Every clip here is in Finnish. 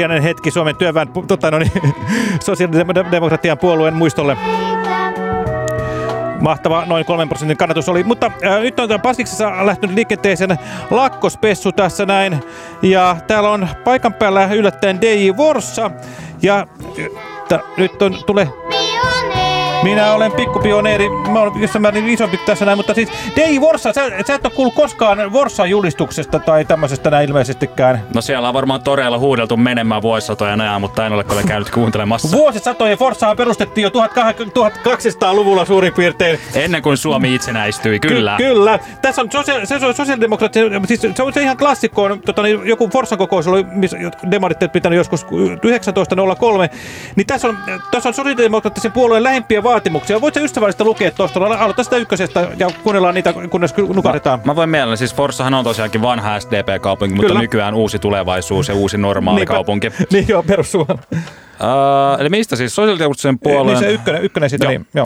Hiljainen hetki Suomen työväen tota, no niin, sosiaalidemokratian puolueen muistolle. Mahtava noin 3 prosentin kannatus oli. Mutta äh, nyt on Paskiksessa lähtenyt liikenteeseen lakkospessu tässä näin. Ja täällä on paikan päällä yllättäen DJ Vorsa. Ja äh, nyt on, tulee minä olen pikkupioneeri, mä olen jossain määrin isompi tässä näin, mutta siis Dei Vorsa, sä, sä et ole kuullut koskaan Vorsan julistuksesta tai tämmöisestä näin ilmeisestikään. No siellä on varmaan todella huudeltu menemään vuosisatoja ajan, mutta en ole kyllä käynyt kuuntelemassa. Vuosisatoja Forssahan perustettiin jo 1200-luvulla suurin piirtein. Ennen kuin Suomi itsenäistyi, kyllä. Ky kyllä. Tässä on sosiaali se on sosiaalidemokraatti, siis se on se ihan klassikko, on, tota, niin joku Forssan kokous oli, missä demarit pitänyt joskus 1903, niin tässä on, tässä on sosiaalidemokraattisen puolueen lähimpiä vaatimuksia. Voitko ystävällistä lukea tuosta? Aloita sitä ykkösestä ja kuunnellaan niitä, kunnes nukahdetaan. Mä, mä voin mielelläni. Siis Forssahan on tosiaankin vanha SDP-kaupunki, mutta Kyllä. nykyään uusi tulevaisuus ja uusi normaali niin, kaupunki. Niin joo, perussuoma. Uh, eli mistä siis sosiaalidemokraattisen puolueen... Niin se ykkönen, ykkönen siitä, joo. niin joo.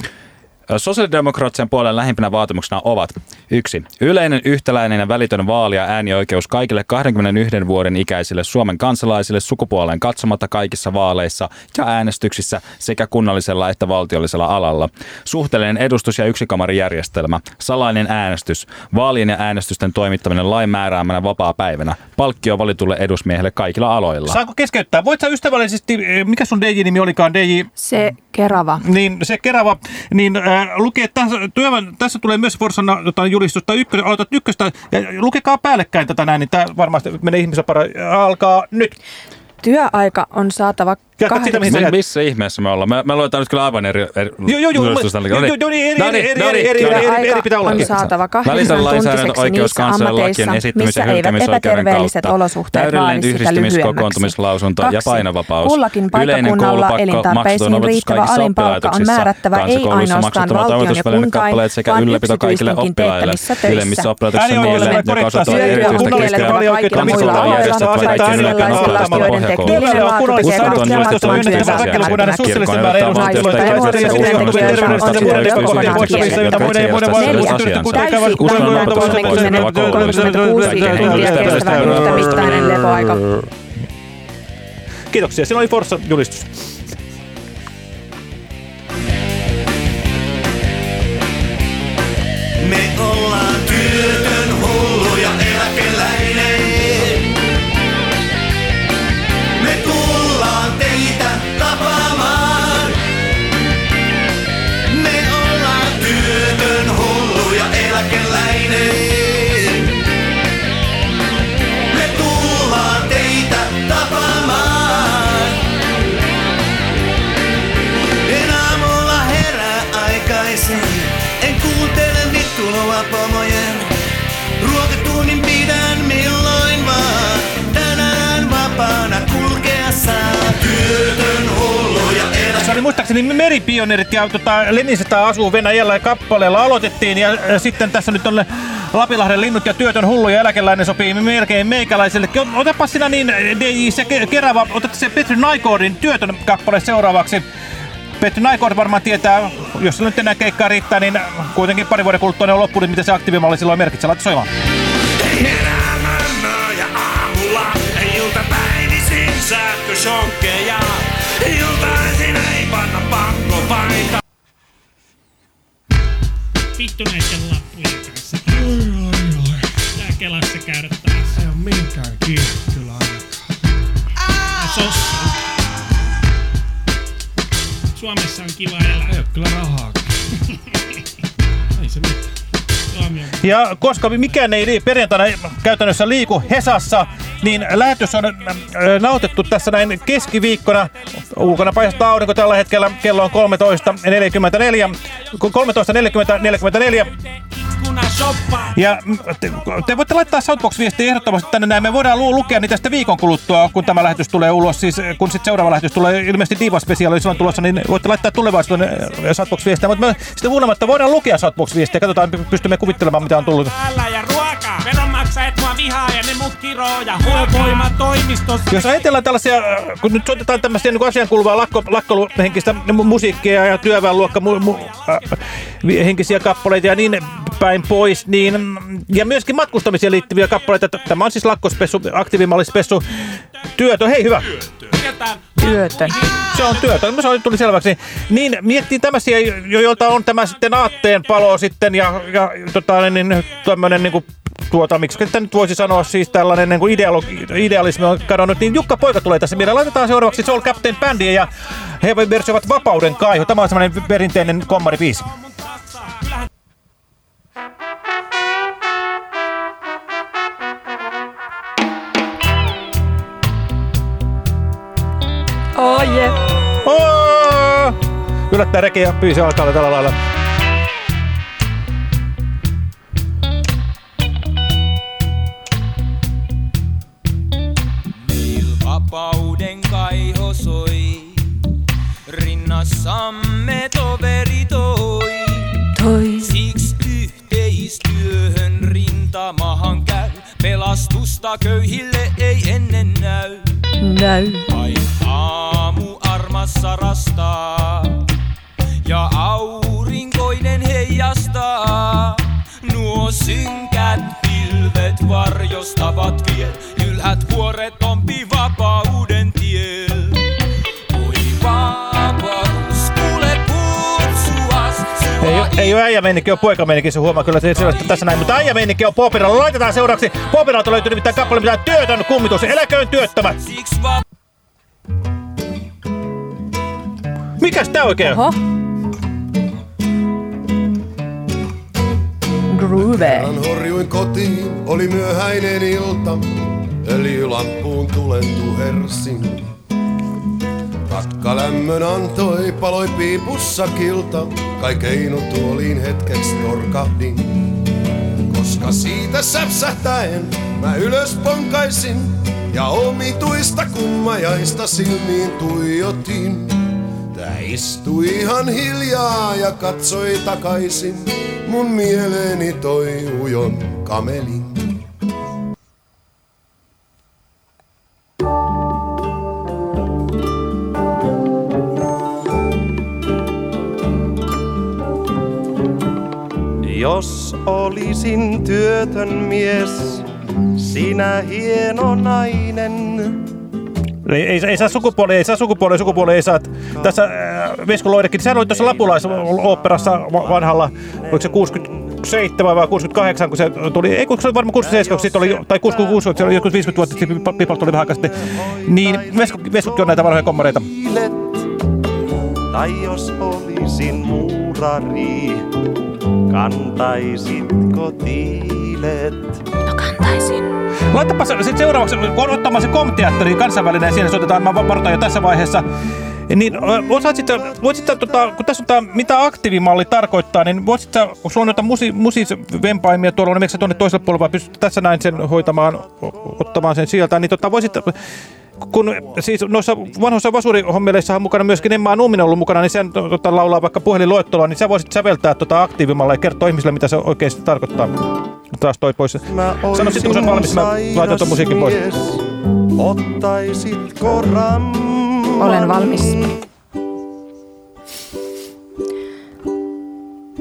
Sosiaalidemokraattisen puolen lähimpänä vaatimuksena ovat yksi Yleinen, yhtäläinen ja välitön vaali- ja äänioikeus kaikille 21 vuoden ikäisille Suomen kansalaisille sukupuoleen katsomatta kaikissa vaaleissa ja äänestyksissä sekä kunnallisella että valtiollisella alalla. Suhteellinen edustus- ja yksikamarijärjestelmä. Salainen äänestys. Vaalien ja äänestysten toimittaminen lain määräämänä vapaa päivänä. Palkkio valitulle edusmiehelle kaikilla aloilla. Saanko keskeyttää? Voit sä ystävällisesti, mikä sun DJ-nimi olikaan? DJ... Se Kerava. Niin, se Kerava. Niin äh, lukee, tässä, työväen, tässä tulee myös Forsan jotain julistusta, ykkö, aloitat ykköstä ja lukekaa päällekkäin tätä näin, niin tämä varmasti menee ihmisen para. Alkaa nyt. Työaika on saatava Jatkat sitä, mihin Missä ihmeessä me ollaan? Me, me luetaan nyt kyllä aivan eri... eri joo, joo, joo. Joo, niin, eri, eri, eri, eri, eri, eri pitää olla. on saatava kahdeksan tuntiseksi niissä ammateissa, missä eivät epäterveelliset olosuhteet vaadi sitä lyhyemmäksi. ja painovapaus. Kullakin paikkakunnalla elintarpeisiin riittävä alinpalkka on määrättävä ei ainoastaan valtion ja kuntain, vaan yksityistenkin teettämissä töissä. Ylemmissä oppilaitoksissa niille, joka osoittaa erityistä keskeistä kaikilla muilla aloilla, paitsi sellaisilla, joiden teknillinen on väkilukuinen määrä Kiitoksia. Siinä oli Forssa julistus. Me ollaan työtön oli muistaakseni meripioneerit ja tota, Lenisetä asuu Venäjällä ja kappaleella aloitettiin ja, ja sitten tässä nyt on Lapilahden linnut ja työtön hullu ja eläkeläinen sopii melkein meikäläiselle. Otapa sinä niin DJ se Kerava, otat se Petri Naikordin työtön kappale seuraavaksi. Petri Naikord varmaan tietää, jos nyt enää keikkaa riittää, niin kuitenkin pari vuoden kuluttua ne on loppunut, mitä se aktiivimalli silloin merkitsee. Laita soimaan. ja aamulla, iltapäivisin sähköshokkeja. Paita. Vittu näitten lappujen kanssa. Oi, oi, oi. Tää kelassa käydä taas. Ei oo minkään kiinni kyllä aina. Sossa. Suomessa on kiva elää. Ei oo kyllä rahaa. ei se mitään. Ja koska mikään ei perjantaina käytännössä liiku Hesassa, niin lähetys on nautettu tässä näin keskiviikkona. Ulkona paistaa aurinko tällä hetkellä. Kello on 13.44. 13.44. Ja te, te voitte laittaa Southbox-viestiä ehdottomasti tänne näin. Me voidaan lu lukea niitä sitten viikon kuluttua, kun tämä lähetys tulee ulos. Siis kun sitten seuraava lähetys tulee ilmeisesti Diva Special, silloin tulossa, niin voitte laittaa tulevaisuuden Southbox-viestiä. Mutta me sitten huonomatta voidaan lukea Southbox-viestiä. Katsotaan, pystymme kuvittelemaan, mitä on tullut. ja ruokaa. Veronmaksajat mua vihaa ja ne mut kiroo ja toimistossa. Jos ajatellaan tällaisia, kun nyt soitetaan tämmöisiä niin asian kuuluvaa lakko, lakkoluhenkistä musiikkia ja työväenluokka mu, mu, äh, henkisiä kappaleita ja niin päin pois, niin, ja myöskin matkustamiseen liittyviä kappaleita. Tämä on siis lakkospessu, aktiivimallispessu, työtön. Hei, hyvä. Työtön. Se on työtön. Se tuli selväksi. Niin miettii tämmöisiä, joilta on tämä sitten aatteen palo sitten ja, ja tota, niin, tämmöinen niin kuin tuota, miksi että nyt voisi sanoa siis tällainen niin kuin idealismi on kadonnut, niin Jukka Poika tulee tässä mieleen. Laitetaan seuraavaksi Soul Captain Bandia ja he versioivat Vapauden kaihu. Tämä on semmoinen perinteinen kommaribiisi. Oh yeah. Oh! Yllättää reki ja pyysi alkaa tällä lailla. Vapauden kaiho soi, rinnassamme toveri toi. toi. Siksi yhteistyöhön rintamahan käy, pelastusta köyhille ei ennen näy. Näy. Vain aamu armassa rastaa ja aurinkoinen Ei, ole äijä meininki, on poika meininki, se huomaa kyllä se sellaista tässä näin. Mutta äijä meininki on Popiralla. Laitetaan seuraavaksi. Popiralta löytyy nimittäin kappale, mitä työtön kummitus. Eläköön työttömät. Mikäs tää oikein? Oho. Groove. Kerran horjuin kotiin, oli myöhäinen ilta. Öljylampuun tulen tuhersin. Matkalämmön antoi, paloi piipussa kilta. Kai keinutuoliin hetkeksi torkahdin. Koska siitä säpsähtäen mä ylös ponkaisin. Ja omituista kummajaista silmiin tuijotin. Tää istui ihan hiljaa ja katsoi takaisin. Mun mieleeni toi ujon kamelin. Jos olisin työtön mies, sinä hieno nainen. Ei, ei, ei saa sukupuoli, ei saa sukupuoli, sukupuoli ei saa. Tässä äh, Vesku Loidekin, sehän oli tuossa Lapulais-oopperassa vanhalla, oliko se 67 vai 68, kun se tuli, ei kun se oli varmaan 67, kun siitä oli, tai 66, kun se oli joskus 50 vuotta sitten, Pipal tuli vähän aikaa sitten. Niin Vesku, Veskukin on näitä vanhoja kommareita. Tai jos olisin muurari, kantaisitko tiilet? No kantaisin. Laitapa se, sit seuraavaksi, kun ottamaan se komteatteri kansainvälinen, siinä soitetaan, mä varoitan jo tässä vaiheessa. Niin ö, osaisit, sä- voisit sä, tota, kun tässä on tää, mitä aktiivimalli tarkoittaa, niin voisit sä, kun sulla on noita musi, musivempaimia tuolla, niin miksi sä tuonne toiselle puolelle vai pystyt tässä näin sen hoitamaan, ottamaan sen sieltä, niin tota, voisit, kun siis noissa vanhoissa vasurihommeleissa on mukana myöskin Emma Numminen ollut mukana, niin sen tota, laulaa vaikka puhelinluetteloa, niin sä voisit säveltää tota aktiivimallia ja kertoa ihmisille, mitä se oikeasti tarkoittaa. Taas toi pois. Sano sitten, kun se on valmis, mä laitan tuon musiikin pois. mies, Ottaisitko? Olen valmis.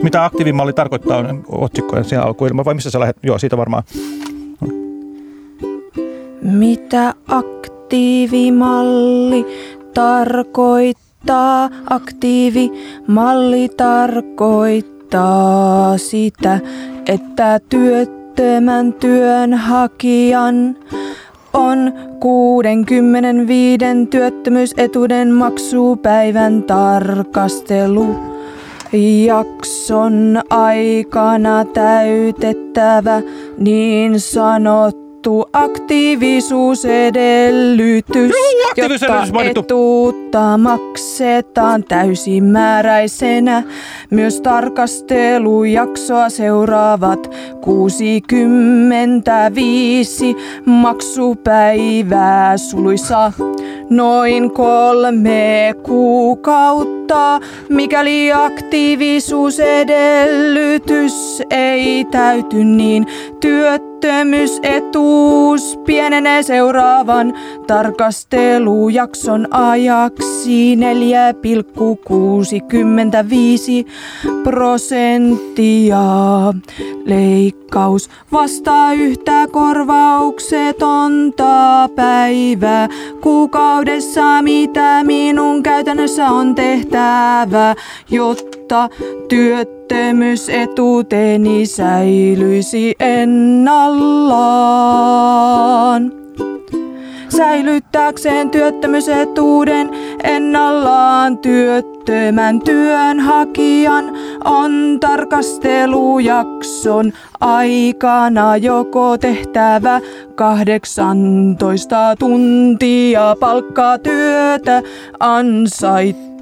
Mitä aktiivimalli tarkoittaa on otsikkojen siellä alkuilma, vai missä sä lähdet? Joo, siitä varmaan. Mitä aktiivimalli tarkoittaa? Aktiivimalli tarkoittaa sitä, että työttömän työnhakijan on 65 työttömyysetuuden maksupäivän tarkastelu. Jakson aikana täytettävä niin sanottu aktiivisuusedellytys, Juu, aktiivisuusedellytys jotta mainittu. etuutta maksetaan täysimääräisenä. Myös tarkastelujaksoa seuraavat 65 maksupäivää suluissa noin kolme kuukautta, mikäli aktiivisuusedellytys ei täyty, niin työttömyysetuus pienenee seuraavan tarkastelujakson ajaksi. 4,65 prosenttia. Leikkaus vastaa yhtä korvauksetonta päivää kuukaudessa, mitä minun käytännössä on tehtävä, jotta työttömyysetuuteni säilyisi ennallaan. Säilyttääkseen työttömyysetuuden ennallaan työttömän työnhakijan on tarkastelujakson aikana joko tehtävä 18 tuntia palkkatyötä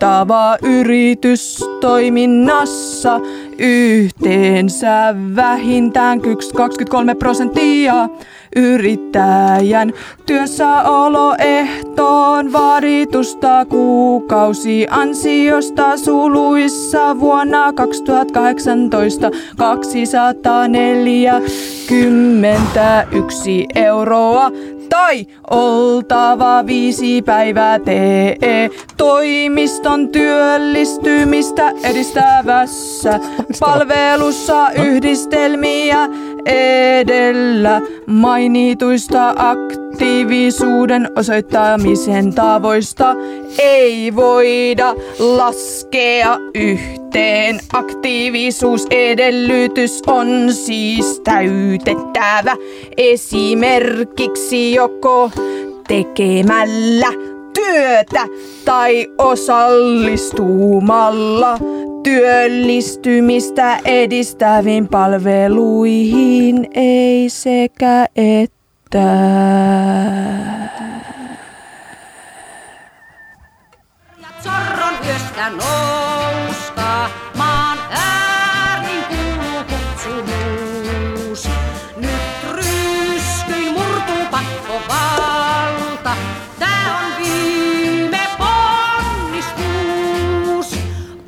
ansaittava yritystoiminnassa yhteensä vähintään 23 prosenttia yrittäjän työssäoloehtoon vaaditusta kuukausi ansiosta suluissa vuonna 2018 241 euroa tai oltava viisi päivää TE-toimiston työllistymistä edistävässä palvelussa yhdistelmiä edellä mainituista aktiivisuuden osoittamisen tavoista ei voida laskea yhteen. Aktiivisuusedellytys on siis täytettävä esimerkiksi joko tekemällä työtä tai osallistumalla työllistymistä edistäviin palveluihin, ei sekä että. Zorron yöstä nousta, maan äärin kuuluu kutsumus. Nyt ryskyin murtuu pakko valta, tää on viime ponnistus.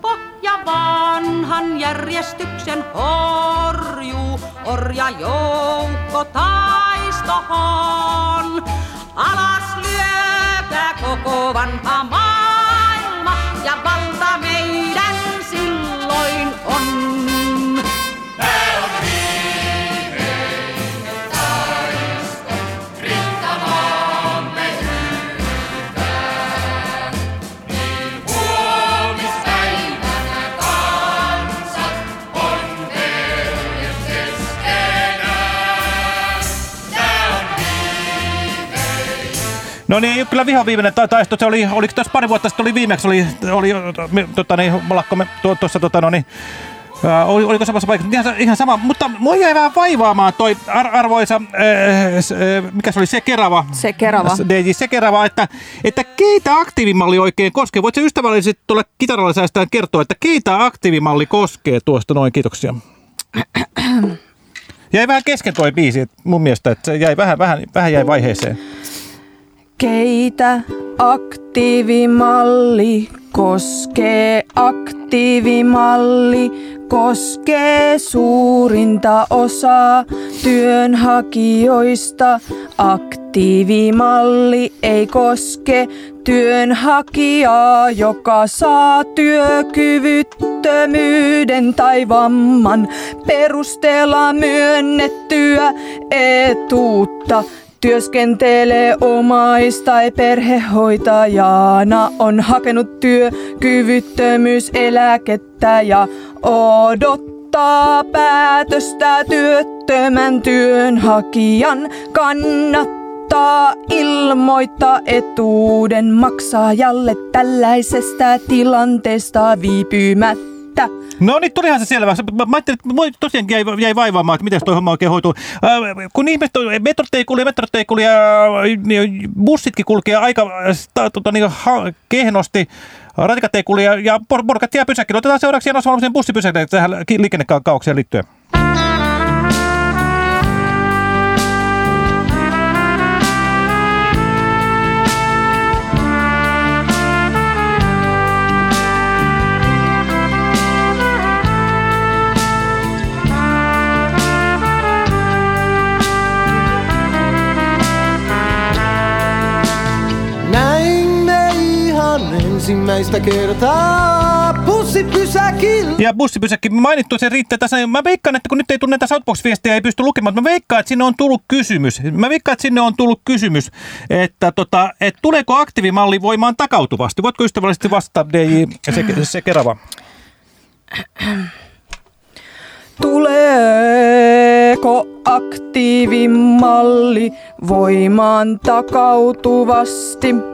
Pohja vanhan järjestyksen horjuu, orja joukko taistohon. Alas lyökää koko vanha maa. No niin, kyllä vihan viimeinen taisto, se oli, oliko tässä pari vuotta sitten oli viimeksi, oli, oli tota niin, lakko tuossa tota no niin, Uh, oli, oliko samassa paikassa? Ihan, ihan sama, mutta mua jäi vähän vaivaamaan toi ar arvoisa, äh, mikä se oli, se Kerava. Se Kerava. DJ se Kerava, että, että keitä aktiivimalli oikein koskee? Voitko ystävällisesti tuolla kitaralla säästään kertoa, että keitä aktiivimalli koskee tuosta noin? Kiitoksia. jäi vähän kesken toi biisi, mun mielestä, että se jäi vähän, vähän, vähän jäi vaiheeseen. Keitä aktiivimalli koskee? Aktiivimalli koskee suurinta osaa työnhakijoista. Aktiivimalli ei koske työnhakijaa, joka saa työkyvyttömyyden tai vamman perusteella myönnettyä etuutta Työskentelee omais- tai perhehoitajana, on hakenut työkyvyttömyyseläkettä ja odottaa päätöstä työttömän työnhakijan kannattaa ilmoittaa etuuden maksajalle tällaisesta tilanteesta viipymättä että... No niin, tulihan se selvä. Mä ajattelin, että tosiaan jäi, jäi vaivaamaan, että miten toi homma oikein hoituu. Äh, kun ihmiset, metrot ei kulje, metrot ei kulje, bussitkin kulkee aika tota, niin, ha, kehnosti. Ratikat ei kulje ja porkat jää pysäkkiin. Otetaan seuraavaksi Janos Valmisen bussipysäkkiin tähän liikennekaukseen liittyen. Ensimmäistä kertaa bussipysäkillä. Ja bussipysäkki mainittu, se riittää tässä. Mä veikkaan, että kun nyt ei tule näitä Southbox-viestejä, ei pysty lukemaan, mä veikkaan, että sinne on tullut kysymys. Mä veikkaan, että sinne on tullut kysymys, että, tota, että tuleeko aktiivimalli voimaan takautuvasti? Voitko ystävällisesti vastata, DJ se, se Kerava? Tuleeko aktiivimalli voimaan takautuvasti?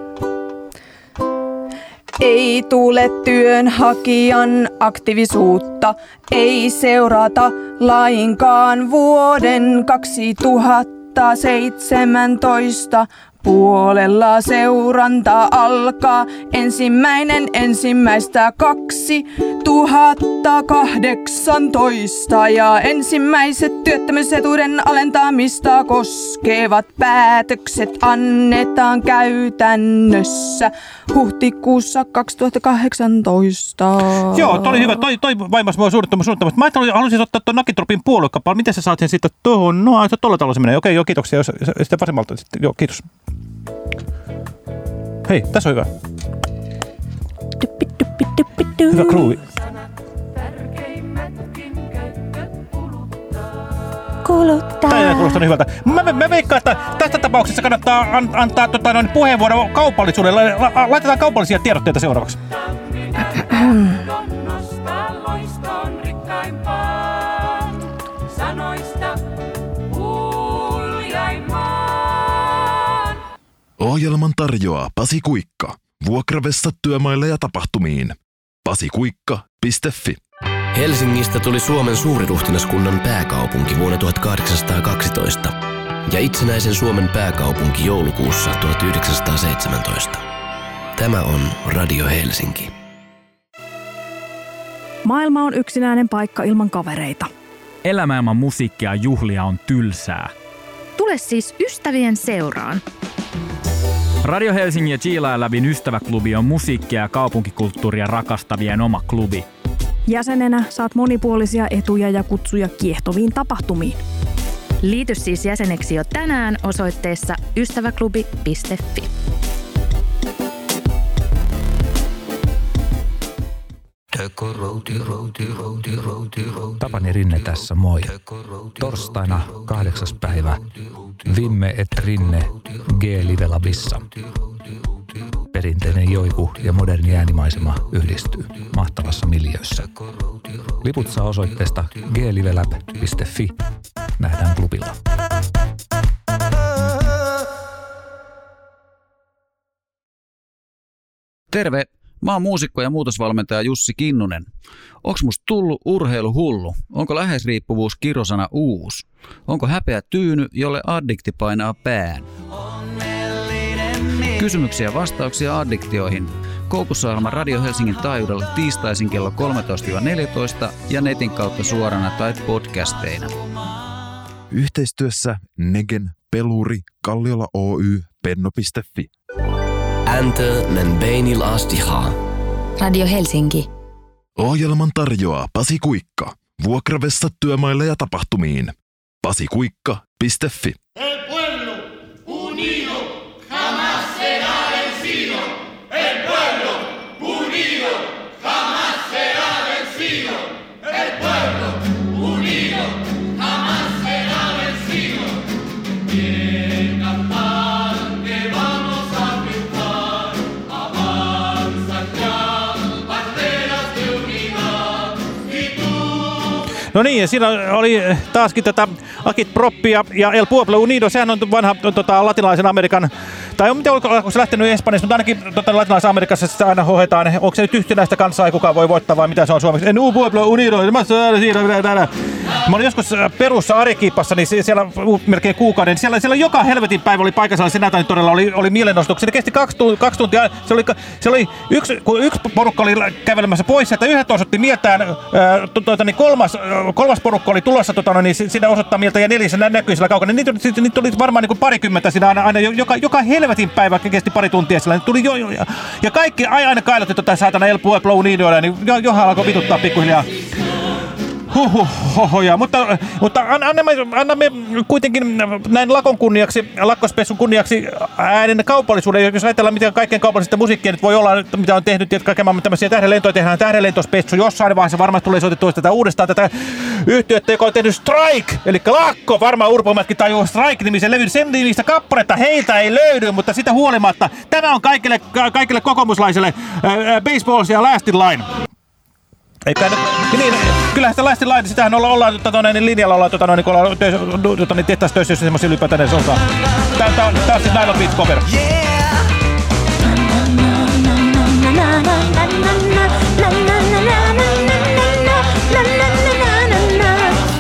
Ei tule työnhakijan aktiivisuutta, ei seurata lainkaan vuoden 2017 Puolella. Seuranta alkaa ensimmäinen ensimmäistä 2018 ja ensimmäiset työttömyysetuuden alentamista koskevat päätökset annetaan käytännössä huhtikuussa 2018. Joo, toi oli hyvä. Toi, toi vaimas mua suunnittomuus suunnittomuus. Mä haluaisin ottaa tuon Nakitropin puoluekappalan. Miten sä saat sen sitten tuohon? No, se tuolla tavalla se menee. Okei, joo, kiitoksia. Jos, sitten vasemmalta. Sitten, joo, kiitos. Hei, tässä on hyvä. Hyvä groove. Kuluttaa. Tämä kuulostaa hyvältä. Mä, mä, mä veikkaan, että tässä tapauksessa kannattaa an, antaa tota, noin, puheenvuoro kaupallisuudelle. La, laitetaan kaupallisia tiedotteita seuraavaksi. Ohjelman tarjoaa Pasi Kuikka. Vuokravessa työmaille ja tapahtumiin. pasikuikka.fi Helsingistä tuli Suomen suuriruhtinaskunnan pääkaupunki vuonna 1812 ja itsenäisen Suomen pääkaupunki joulukuussa 1917. Tämä on Radio Helsinki. Maailma on yksinäinen paikka ilman kavereita. Elämä ilman musiikkia ja juhlia on tylsää. Tule siis ystävien seuraan. Radio Helsingin ja Chiila Lävin ystäväklubi on musiikkia ja kaupunkikulttuuria rakastavien oma klubi. Jäsenenä saat monipuolisia etuja ja kutsuja kiehtoviin tapahtumiin. Liity siis jäseneksi jo tänään osoitteessa ystäväklubi.fi. Tapani Rinne tässä, moi. Torstaina kahdeksas päivä. Vimme et Rinne G Live Labissa. Perinteinen joiku ja moderni äänimaisema yhdistyy mahtavassa miljöissä. Liput saa osoitteesta glivelab.fi. Nähdään klubilla. Terve! Mä oon muusikko ja muutosvalmentaja Jussi Kinnunen. Onko musta tullut urheiluhullu? Onko läheisriippuvuus kirosana uus? Onko häpeä tyyny, jolle addikti painaa pään? Kysymyksiä ja vastauksia addiktioihin. Koukussa Radio Helsingin taajuudella tiistaisin kello 13-14 ja netin kautta suorana tai podcasteina. Yhteistyössä Negen, Peluri, Kalliola Oy, Penno.fi. Äntö men beinil astiha. Radio Helsinki. Ohjelman tarjoaa Pasi Kuikka. Vuokravessa työmaille ja tapahtumiin. pasikuikka.fi. No niin, ja siinä oli taaskin tätä Akit Proppia ja El Pueblo Unido. Sehän on vanha tota, latinalaisen Amerikan tai mitä onko se lähtenyt Espanjasta, mutta ainakin tota, Latinalaisessa Amerikassa sitä aina hohetaan. Onko se nyt yhtenäistä kansaa, ei kukaan voi voittaa vai mitä se on suomeksi? En u pueblo unido, mä olin joskus äh, Perussa Arequippassa, niin siellä melkein kuukauden. Siellä, siellä joka helvetin päivä oli paikassa senätäni todella oli, oli mielenostoksi. Se kesti kaksi, kaksi tuntia. Se oli, se oli yksi, kun yksi porukka oli kävelemässä pois, että yhdet osoitti mieltään, ää, äh, tuota, niin kolmas, kolmas porukka oli tulossa, tuota, no niin siinä osoittaa mieltä ja neljäs näkyy sillä kaukana. Niitä, niitä, niitä oli varmaan niin kuin parikymmentä siinä aina, aina joka, joka helvetin päivä kesti pari tuntia sillä. Niin tuli jo, jo, ja, ja kaikki aina kailotti tota saatana El Pueblo Unidoilla, niin jo, johan alkoi vituttaa pikkuhiljaa. Huhhuh, mutta, mutta annamme, annamme kuitenkin näin lakon kunniaksi, lakkospessun kunniaksi äänen kaupallisuuden. Jos ajatellaan, miten kaikkien kaupallista musiikkia nyt voi olla, mitä on tehnyt, että kaiken maailman tämmöisiä tähdenlentoja tehdään tähdenlentospessu. Jossain vaiheessa varmasti tulee soitettua tätä uudestaan tätä yhtiötä, joka on tehnyt Strike, eli lakko. Varmaan Urpomatkin tajuu Strike-nimisen levyn. Sen nimistä kappaletta heiltä ei löydy, mutta sitä huolimatta tämä on kaikille, kaikille kokoomuslaisille äh, baseball ja last in line. Eikä niin, kyllähän sitä Last Line, sitähän olla, ollaan tota, noin, niin linjalla ollaan, tota, noin, kun ollaan töissä, tota, niin tehtäisiin töissä, jos semmoisia ylipäätään edes osaa. Tää, tää, tää on siis Nylon Beats cover.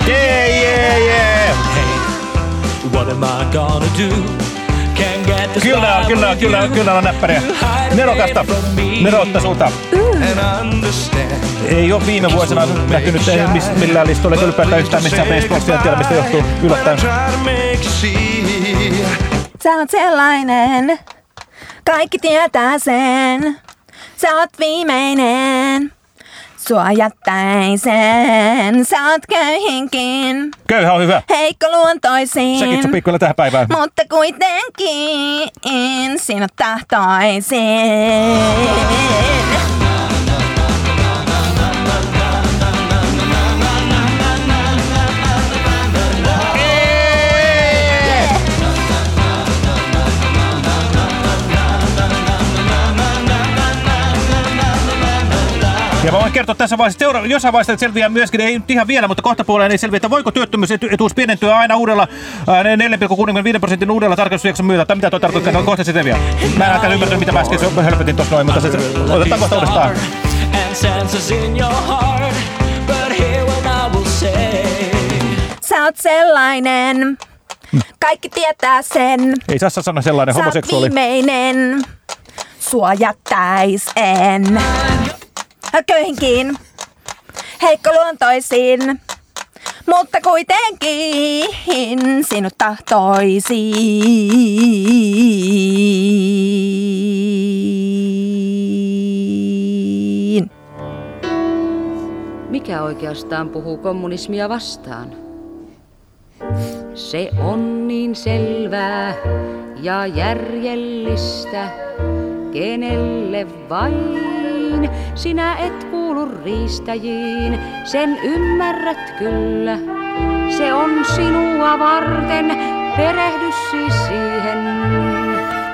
Yeah, yeah, yeah. Hey, what am I gonna do? Kyllä, kyllä, kyllä, kyllä on näppäriä. Nerokasta. Neroutta sulta. Ei ole viime vuosina näkynyt millään listoilla ylipäätään yhtään missään Facebooksia. En tiedä mistä johtuu yllättäen. Sä oot sellainen, kaikki tietää sen. Sä oot viimeinen sua jättäisen. Sä oot köyhinkin. Köyhä on hyvä. Heikko luontoisin. Sekin sopii kyllä tähän päivään. Mutta kuitenkin sinut tahtoisin. Kertoa tässä vaiheessa, seura- jossain vaiheessa selviää myöskin, ei nyt ihan vielä, mutta kohta puoleen ei selviä, että voiko työttömyysetuus pienentyä aina uudella 4,65 prosentin uudella tarkastusjakson myötä. Tai mitä tuo tarkoittaa, että kohta se selviää. Mä en ainakaan ymmärtänyt, mitä mä äsken hölpötin tuossa noin, mutta se, otetaan kohta uudestaan. Sä oot sellainen, kaikki tietää sen. Ei Sassa sano sellainen homoseksuaali. Sä viimeinen, sua jättäis en köyhinkin, luontoisin, mutta kuitenkin sinut tahtoisin. Mikä oikeastaan puhuu kommunismia vastaan? Se on niin selvää ja järjellistä, kenelle vain vain, sinä et kuulu riistäjiin, sen ymmärrät kyllä. Se on sinua varten, perehdy siis siihen.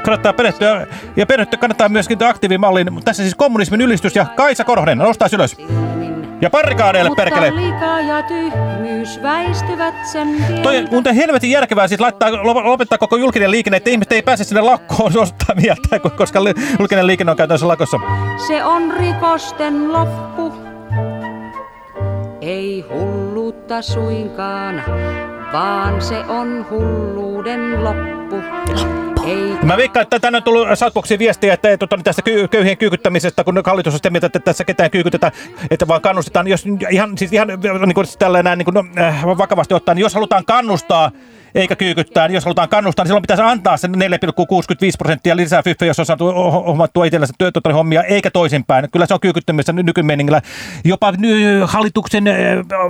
Kannattaa perehtyä, ja perehtyä kannattaa myöskin aktiivimallin. Tässä siis kommunismin ylistys ja Kaisa Korhonen, nostaa ylös. Ja parikaadeille perkele. ja tyhmyys väistyvät sen Toi muuten helvetin järkevää siis laittaa, lopettaa koko julkinen liikenne, että ihmiset ei pääse sinne lakkoon ostaa mieltä, koska julkinen liikenne on käytännössä lakossa. Se on rikosten loppu, ei hulluutta suinkaan, vaan se on hulluuden loppu. Mä veikkaan, että tänne on tullut Southboxiin viestiä, että ei, tota, tästä köy köyhien kyykyttämisestä, kun hallitus on sitä mieltä, että tässä ketään kyykytetään, että vaan kannustetaan. Jos ihan, siis ihan niin kuin, tällä niin kuin, no, äh, vakavasti ottaen, niin jos halutaan kannustaa eikä kyykyttää. Niin jos halutaan kannustaa, niin silloin pitäisi antaa sen 4,65 prosenttia lisää fyffejä, jos on saatu hommattua itsellensä tuota hommia, eikä toisinpäin. Kyllä se on kyykyttämistä nykymeningillä. Jopa hallituksen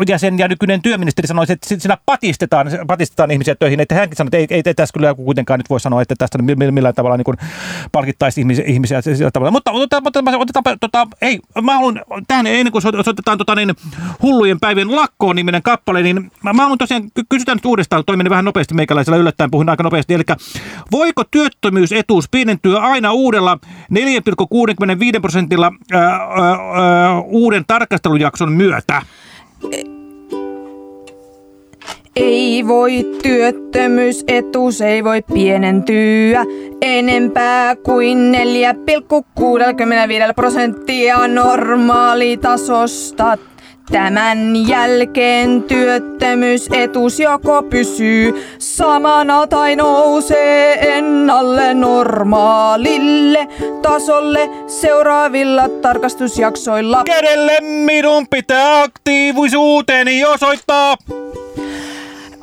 jäsen ja nykyinen työministeri sanoi, että siinä patistetaan, patistetaan ihmisiä töihin. Että hänkin sanoi, että ei, ei tässä kyllä kuitenkaan nyt voi sanoa, että tästä millään tavalla niin palkittaisi ihmisiä, ihmisiä sillä tavalla. Mutta otetaan, otetaan, otetaan tota, ei, mä haluan tähän ennen kuin soitetaan tota, niin, hullujen päivien lakkoon niminen kappale, niin mä, mä haluan tosiaan kysytään nyt uudestaan, toi vähän meikäläisellä yllättäen, puhun aika nopeasti. Eli voiko työttömyysetuus pienentyä aina uudella 4,65 prosentilla ää, ää, uuden tarkastelujakson myötä? Ei voi työttömyysetuus, ei voi pienentyä enempää kuin 4,65 prosenttia normaalitasosta Tämän jälkeen työttömyysetuus joko pysyy samana tai nousee ennalle normaalille tasolle seuraavilla tarkastusjaksoilla. Kenelle minun pitää aktiivisuuteni osoittaa?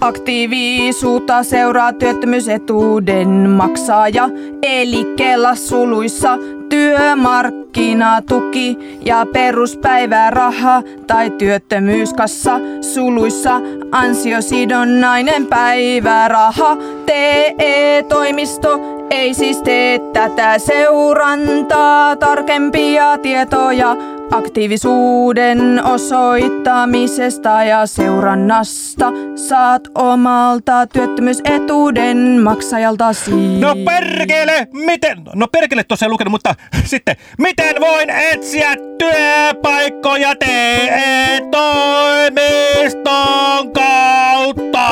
Aktiivisuutta seuraa työttömyysetuuden maksaja, eli Kela suluissa Työmarkkinatuki ja peruspäiväraha tai työttömyyskassa suluissa ansiosidonnainen päiväraha. TE-toimisto ei siis tee tätä seurantaa. Tarkempia tietoja aktiivisuuden osoittamisesta ja seurannasta saat omalta työttömyysetuuden maksajaltasi. No perkele, miten? No perkele tosiaan lukenut, mutta sitten, miten voin etsiä työpaikkoja TE-toimiston kautta?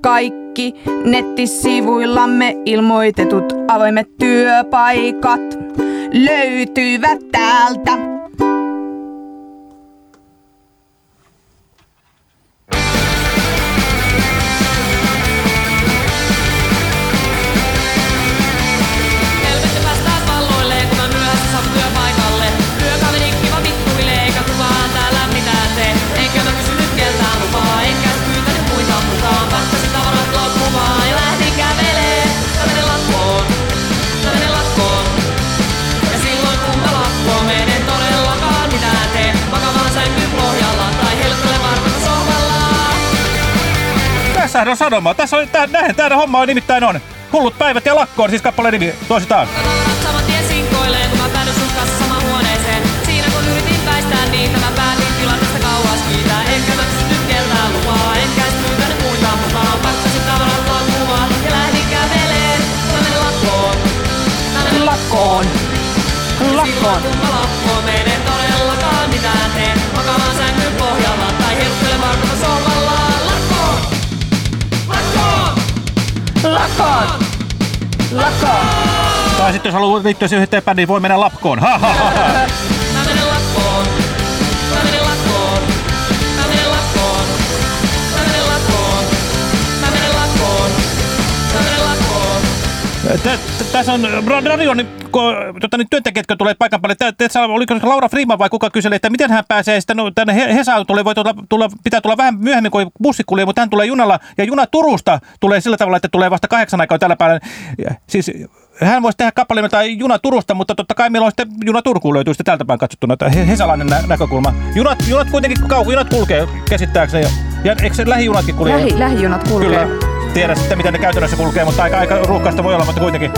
Kaikki nettisivuillamme ilmoitetut avoimet työpaikat löytyvät täältä. Tässähän on sanoma. Tässä on, täh, näin, täällä homma on nimittäin on. Hullut päivät ja lakkoon, siis kappaleen nimi. Toisitaan. Saman tien sinkoileen, kun mä päädyin sun kanssa samaan huoneeseen. Siinä kun yritin väistää, niin tämä päätin tilanteesta kauas kiitää. Enkä mä nyt keltään lupaa, enkä pyytänyt muita mukaan. Pakkasin tavarat loppumaan ja lähdin käveleen. Mä menin lakkoon. Mä lakkoon. Lakkoon. Silloin kun mä lakkoon menen todellakaan mitään teen. Sängyn Lakkoon! Lakkoon! Tai sitten jos haluaa liittyä siihen yhteen bändiin, voi mennä lapkoon. Ha, ha, ha, ha. Mä menen lapkoon. Mä menen lakkoon. Mä menen lakkoon. Mä menen lakkoon. Mä menen lakkoon. Mä menen lakkoon. Tässä on radion tota, niin työntekijät, jotka tulee paikan päälle. Tässä oliko Laura Freeman vai kuka kyseli, että miten hän pääsee sitten no, tänne Hesaan tulee, voi tulla, tulla, pitää tulla vähän myöhemmin kuin bussikulje, mutta hän tulee junalla ja juna Turusta tulee sillä tavalla, että tulee vasta kahdeksan aikaa tällä päällä. Siis hän voisi tehdä kappaleen tai juna Turusta, mutta totta kai meillä on sitten juna Turkuun löytyy sitten tältä päin katsottuna, hesalainen nä näkökulma. Junat, junat kuitenkin kaukojunat kulkee käsittääkseni. Ja eikö se lähijunatkin kulkee? Lähi, lähijunat kulkee. Kyllä. Tiedä sitten, miten ne käytännössä kulkee, mutta aika, aika ruuhkaista voi olla, mutta kuitenkin.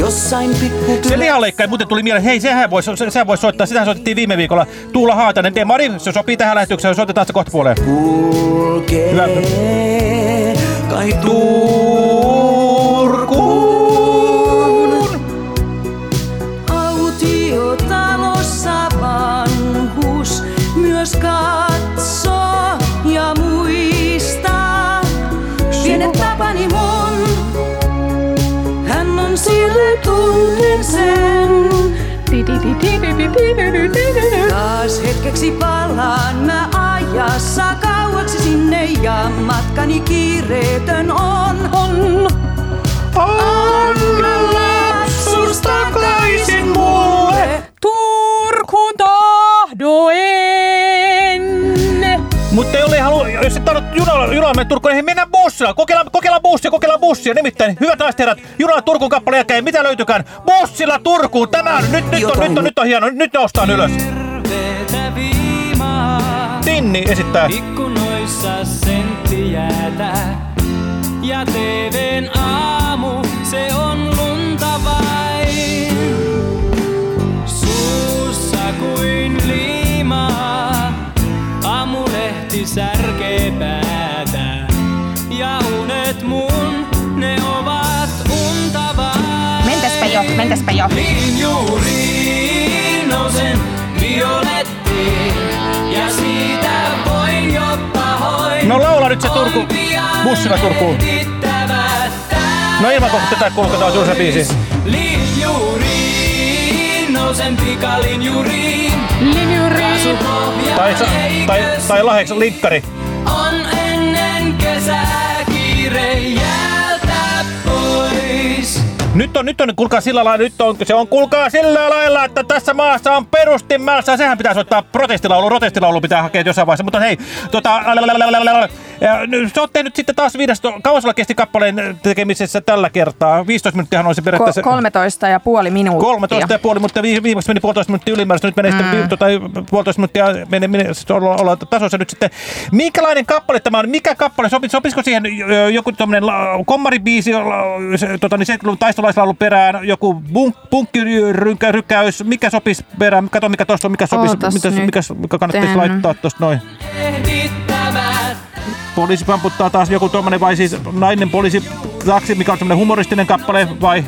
Jossain pikku... Se lihanleikkaja muuten tuli mieleen, hei sehän voisi se, sehän vois soittaa, sitähän soitettiin viime viikolla. Tuula Haatanen, Demari, se sopii tähän lähetykseen, soitetaan se kohta puoleen. Kulkee, Hyvä. kai Turkuun. Taas hetkeksi palaan mä ajassa kauaksi sinne ja matkani kiireetön on. On. Anna lapsuus takaisin mulle. Turkuun tahdoen. Mutta ei ole halu, jos et tarvitse junalla, junalla mennä Turkuun, niin mennään bussilla. Kokeillaan, kokeillaan bussia, kokeillaan bussia. Nimittäin, hyvät naiset herrat, junalla Turkuun kappale jälkeen, mitä löytykään? Bussilla Turkuun, tämä on, nyt, nyt, on, nyt, on, nyt on hieno, nyt nostaan ylös. Tinni esittää. Ikkunoissa sentti jäätä ja TVn aamu, se on lunta vain. Suussa kuin särkee päätä. Ja unet mun, ne ovat unta vain. Mentäspä jo, mentäspä jo. Linjuriin nousen violettiin ja siitä voin jo pahoin. No laula nyt se Turku, bussilla Turkuun. No ilman kohta tätä kulketaan juuri se biisi. Linjuriin nousen pikalinjuriin. Linjuriin. Tai, tai, tai laheks linkkari. On ennen kesää kiire jäältä Nyt on, nyt on, kuulkaa sillä lailla, nyt on, se on, kuulkaa sillä lailla, että tässä maassa on perustimmässä. Sehän pitäisi ottaa protestilaulu, protestilaulu pitää hakea jossain vaiheessa. Mutta hei, tota, se on tehnyt sitten taas viidestä, kauan sulla kesti kappaleen tekemisessä tällä kertaa? 15 minuuttia olisi periaatteessa. Ko 13 ja puoli minuuttia. 13 ja puoli, mutta viimeksi meni puolitoista minuuttia ylimääräistä, nyt menee mm. sitten tota, puolitoista minuuttia meni, meni, olla, olla tasossa nyt sitten. Minkälainen kappale tämä on? Mikä kappale? Sopis, sopisiko siihen joku tämmöinen kommaribiisi, tota, niin 70-luvun taistolaislaulu perään, joku bunk, punkkirykkäys, mikä sopisi perään? Kato mikä tosta on, mikä sopisi, mitä, mikä, mikä kannattaisi laittaa tosta noin. Poliisi pamputtaa taas joku tuommoinen vai siis nainen poliisi taksi, mikä on semmoinen humoristinen kappale vai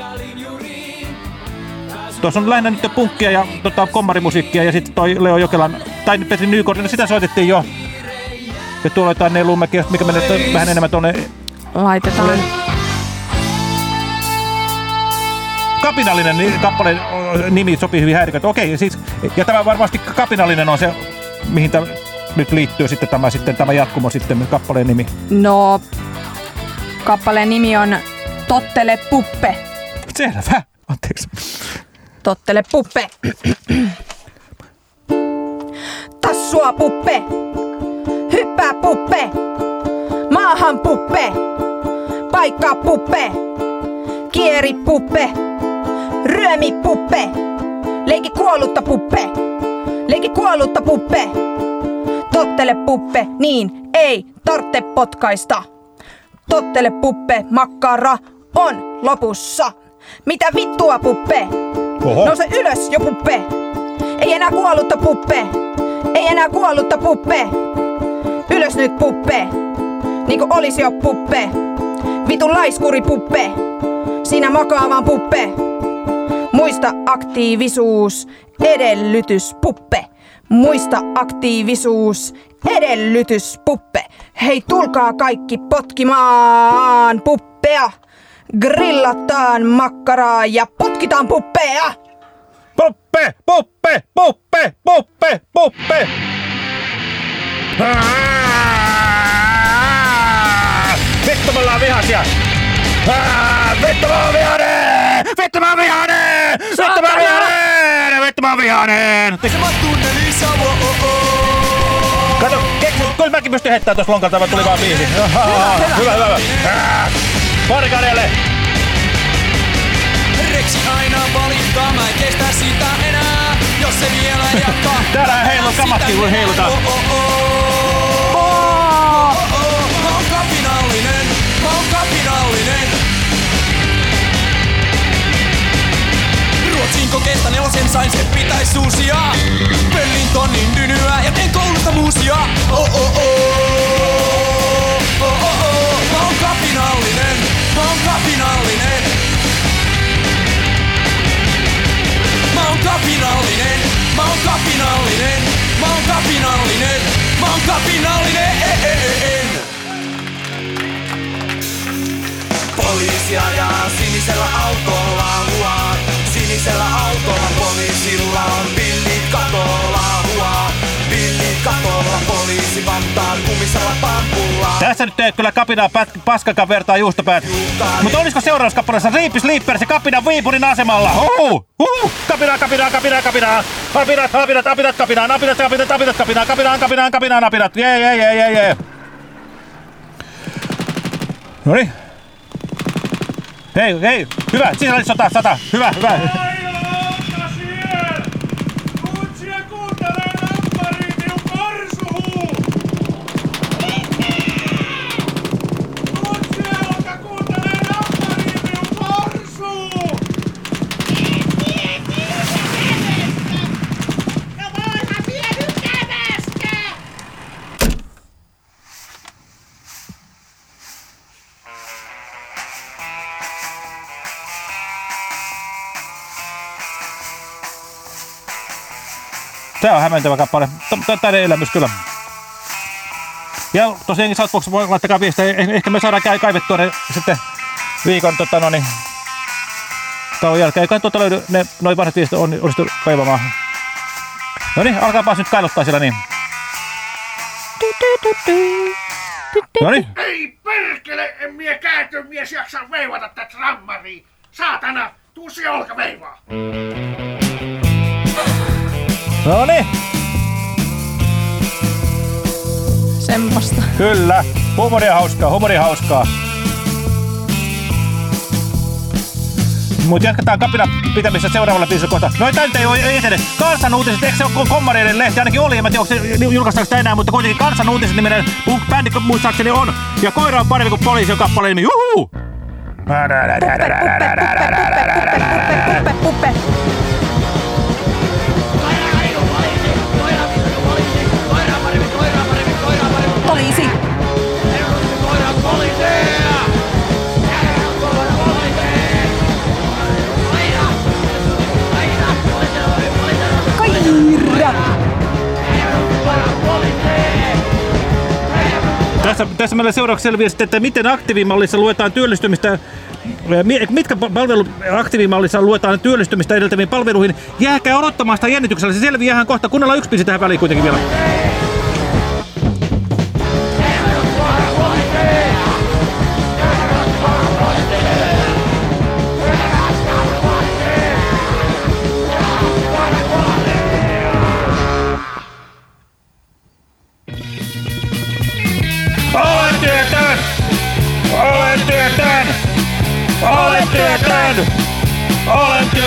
Tuossa on lähinnä nyt punkkia ja tota, kommarimusiikkia ja sitten toi Leo Jokelan, tai Petri Nykordin, sitä soitettiin jo. Ja tuolla jotain ne Lumäkiä, mikä menee vähän enemmän tuonne... Laitetaan. Kapinallinen niin kappaleen nimi sopii hyvin häiriköt. Okei, siis, ja tämä varmasti kapinallinen on se, mihin tämä nyt liittyy sitten tämä, sitten, tämä jatkumo sitten, kappaleen nimi. No, kappaleen nimi on Tottele Puppe. Selvä. Anteeksi. Tottele puppe. Tassua puppe. Hyppää puppe. Maahan puppe. Paikka puppe. Kieri puppe. Ryömi puppe. Leiki kuollutta puppe. Leiki kuollutta puppe. Tottele puppe, niin ei tarvitse potkaista. Tottele puppe, makkara on lopussa. Mitä vittua puppe? Oho. Nouse ylös jo puppe. Ei enää kuollutta puppe. Ei enää kuollutta puppe. Ylös nyt puppe. Niinku olisi jo puppe. Vitu laiskuri puppe. Sinä makaavan puppe. Muista aktiivisuus, edellytys puppe. Muista aktiivisuus, edellytys puppe. Hei tulkaa kaikki potkimaan puppea. Grillataan makkaraa ja potkitaan puppeja! Puppe, puppe, puppe, puppe, puppe! Vittu, me ollaan vihaisia! Vittu, mä oon vihainen! Vittu, mä oon vihainen! Vittu, mä oon vihainen! Vittu, mä oon vihainen! Kato, kyllä mäkin pystyn heittämään tuossa lonkalta, vaan tuli vaan biisi. Hyvä, hyvä, hyvä. Parkarelle! Reksi aina valittaa, mä en kestä sitä enää, jos se vielä jatkaa. Täällä heilu kamatkin, kun heilutaan. Oh, oh, oh. Kokeesta nelosen sain, se pitäis suusia. Pöllin tonnin dynyä ja teen koulusta muusia. Oh, oh, oh. Oh, oh, oh. Mä oon kapinallinen. Mä oon kapinallinen. Mä oon kapinallinen. Mä oon kapinallinen. Mä oon kapinallinen. Mä oon kapinallinen. Poliisi ajaa sinisellä autolla. Sinisellä autolla poliisilla on pillit katolla huaa. Pillit katolla poliisi vantaa kumisella pampulla. Tässä nyt ei kyllä kapinaa paskakaan vertaa juustopäät. Mutta olisiko seuraavassa kappaleessa Riipi Sleeper se kapina Viipurin asemalla? Uhu! Uhu! Kapinaa, kapinaa, kapinaa, kapinaa! Apinat, apinat, apinat, kapinaan, apinat, apinat, apinat, kapinaan, kapinaan, kapinaan, kapinaan, apinat. Jee, jee, jee, jee, jee. Noniin. Hei, hei, hyvä, sisällä sata, sata, hyvä, hyvä. Tämä on hämmentävä kappale. Tämä elämys kyllä. Ja tosiaankin Southbox voi laittakaa viestejä. Eh, ehkä me saadaan käy kaivettua ne sitten viikon tota, no niin, tauon jälkeen. Eiköhän tuota löydy ne noin vanhat viestit on onnistu kaivamaan. No niin, alkaapas nyt kailottaa siellä niin. No niin. Ei perkele, en mie mies jaksa veivata tätä rammariin. Saatana! Tuusi olkaveivaa! No niin. Semmosta. Kyllä. Huumoria hauskaa, huumoria hauskaa. Mutta jatketaan kapina pitämistä seuraavalla biisillä kohta. Noin tän ei ole etene. Kansan uutiset, eikö se ole kommareiden lehti? Ainakin oli, en tiedä, onko se julkaistaanko sitä enää, mutta kuitenkin Kansan uutiset niminen bändi muistaakseni on. Ja koira on parempi kuin poliisi on kappaleen nimi. Juhuu! Koira. Tässä, tässä meillä seuraavaksi selviää sitten, että miten aktiivimallissa luetaan työllistymistä Mi- Mitkä palvelu aktiivimallissa luetaan työllistymistä edeltäviin palveluihin? Jääkää odottamaan sitä jännityksellä. Se selviää ihan kohta. Kuunnellaan yksi biisi tähän väliin kuitenkin vielä.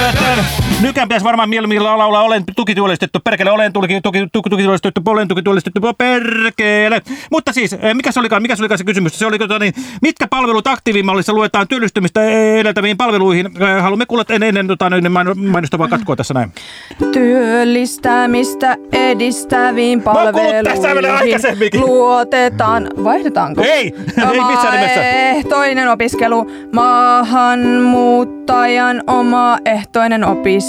Olen työtön! Nykään pitäisi varmaan mieluummin laulaa olen tukityöllistetty, perkele, olen tuki, tuki, tuki, tukityöllistetty, olen tukityöllistetty, perkele. Mutta siis, eh, mikä se olikaan, mikä se olikaan se kysymys? Se oli, tota, niin, mitkä palvelut aktiivimallissa luetaan työllistymistä edeltäviin palveluihin? Eh, Haluamme kuulla ennen, ennen tota, niin mainostavaa katkoa tässä näin. Työllistämistä edistäviin palveluihin luotetaan. Vaihdetaanko? Ei, ei missään nimessä. Ehtoinen opiskelu, maahanmuuttajan omaehtoinen opiskelu,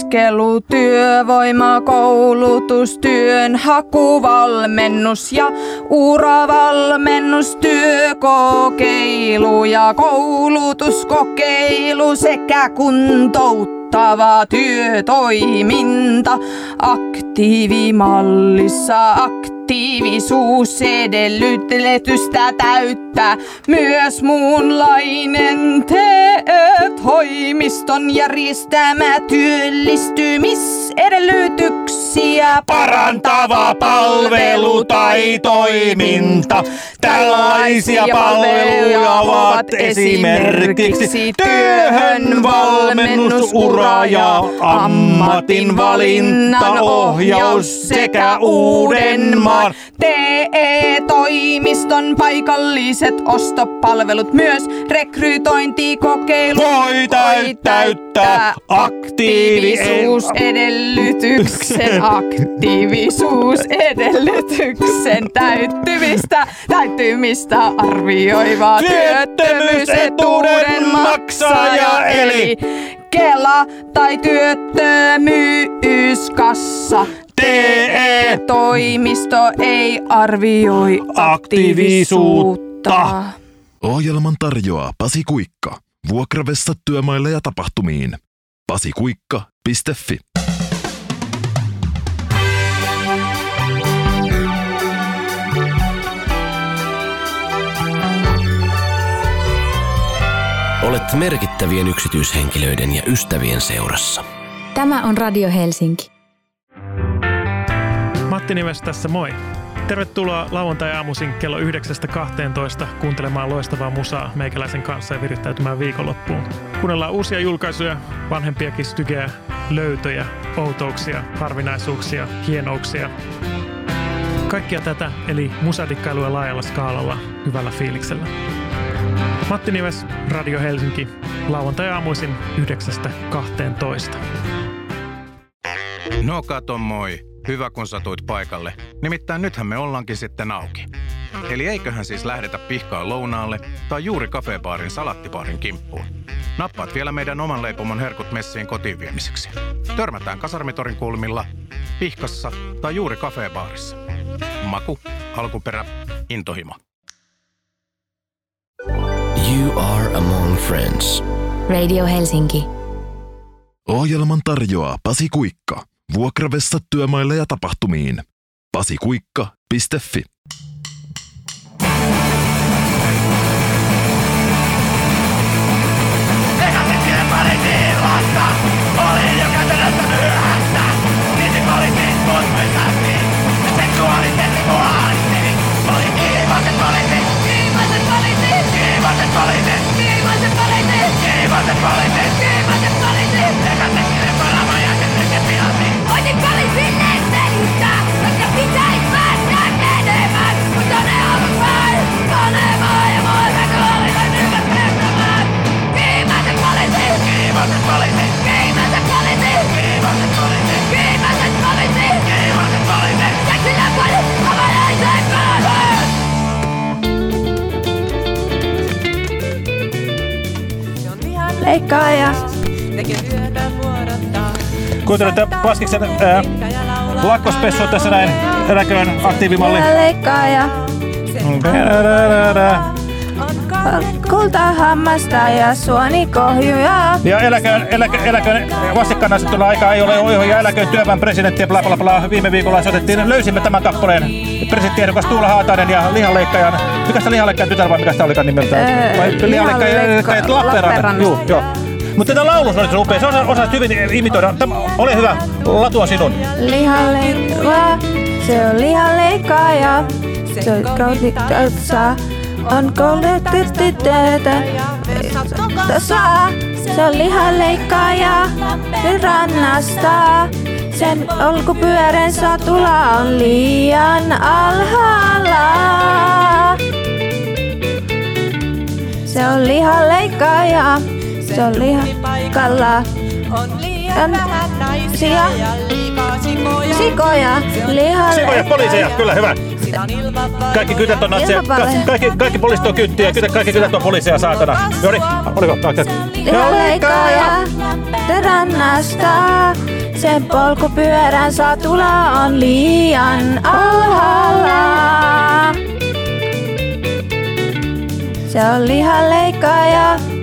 työvoima, koulutus, työnhakuvalmennus ja uravalmennus, työkokeilu ja koulutuskokeilu sekä kuntouttava työtoiminta. Aktiivimallissa aktiivimallissa aktiivisuus edellytystä täyttää myös muunlainen TE-toimiston järjestämä työllistymisedellytyksiä parantava palvelu tai toiminta. Tällaisia palveluja ovat esimerkiksi työhön valmennus, ura ja ammatin valinta, ohjaus sekä uuden maan TE-toimiston paikalliset ostopalvelut myös. Rekrytointikokeilu voi täyttää aktiivisuusedellytyksen. Aktiivisuusedellytyksen täyttymistä täyttymistä arvioiva työttömyysetuuden maksaja eli Kela tai työttömyyskassa TE-toimisto ei arvioi aktiivisuutta. Ohjelman tarjoaa Pasi Kuikka. Vuokravessa työmaille ja tapahtumiin. pasikuikka.fi Olet merkittävien yksityishenkilöiden ja ystävien seurassa. Tämä on Radio Helsinki. Matti Nimes tässä moi. Tervetuloa lauantai-aamuisin kello 9.12 kuuntelemaan loistavaa musaa meikäläisen kanssa ja virittäytymään viikonloppuun. Kuunnellaan uusia julkaisuja, vanhempiakin stygejä, löytöjä, outouksia, harvinaisuuksia, hienouksia. Kaikkia tätä eli musadikkailua laajalla skaalalla hyvällä fiiliksellä. Matti Nives, Radio Helsinki, lauantai-aamuisin 9.12. No kato moi. Hyvä kun satuit paikalle. Nimittäin nythän me ollaankin sitten auki. Eli eiköhän siis lähdetä pihkaan lounaalle tai juuri kafebaarin salattibaarin kimppuun. Nappaat vielä meidän oman leipomon herkut messiin kotiin viemiseksi. Törmätään kasarmitorin kulmilla, pihkassa tai juuri kafebaarissa. Maku, alkuperä, intohimo. You are among friends. Radio Helsinki. Ohjelman tarjoaa Pasi Kuikka. Vuokravessa työmaille ja tapahtumiin. pasikuikka.fi Eka se tiene paredes. Leikkaaja. Kuuntelette Paskiksen ää, lakkospessua tässä näin. Eläköön aktiivimalli. Kulta hammasta ja suoni kohjuja. Ja eläköön, eläköön, eläköön vastikkaan asettuna aika ei ole oiho ja eläköön työväen presidentti ja bla bla bla. Viime viikolla soitettiin, löysimme tämän kappaleen. Presidenttiehdokas Tuula Haatainen ja lihanleikkajan, mikä sitä lihanleikkajan tytär vai mikä sitä olikaan nimeltään? Öö, lihanleikkajan Lappeenrannan. Joo, joo. Mutta tämä laulus oli upea. Se osa, osasit hyvin imitoida. Tämä, ole hyvä. Latua sinun. Lihanleikkaa, se on lihanleikkaaja. Se on kautitassa. On koulutettu työtä. Saa. Se on lihanleikkaaja. Nyt rannasta. Sen olkupyörän satula on liian alhaalla. Se on lihanleikkaaja. Se on lihakalla. On liian vähän naisia ja liikaa sikoja. Sikoja, lihalle. Sikoja, poliiseja, kyllä hyvä. Kaikki kytät on natseja. Kaikki, kaikki, kaikki poliisit on kyttiä. Kytät, kaikki kytät on poliiseja, saatana. Joni, oliko? Lihanleikkaaja rannasta. Sen polkupyörän satula on liian alhaalla. Se on lihanleikkaaja.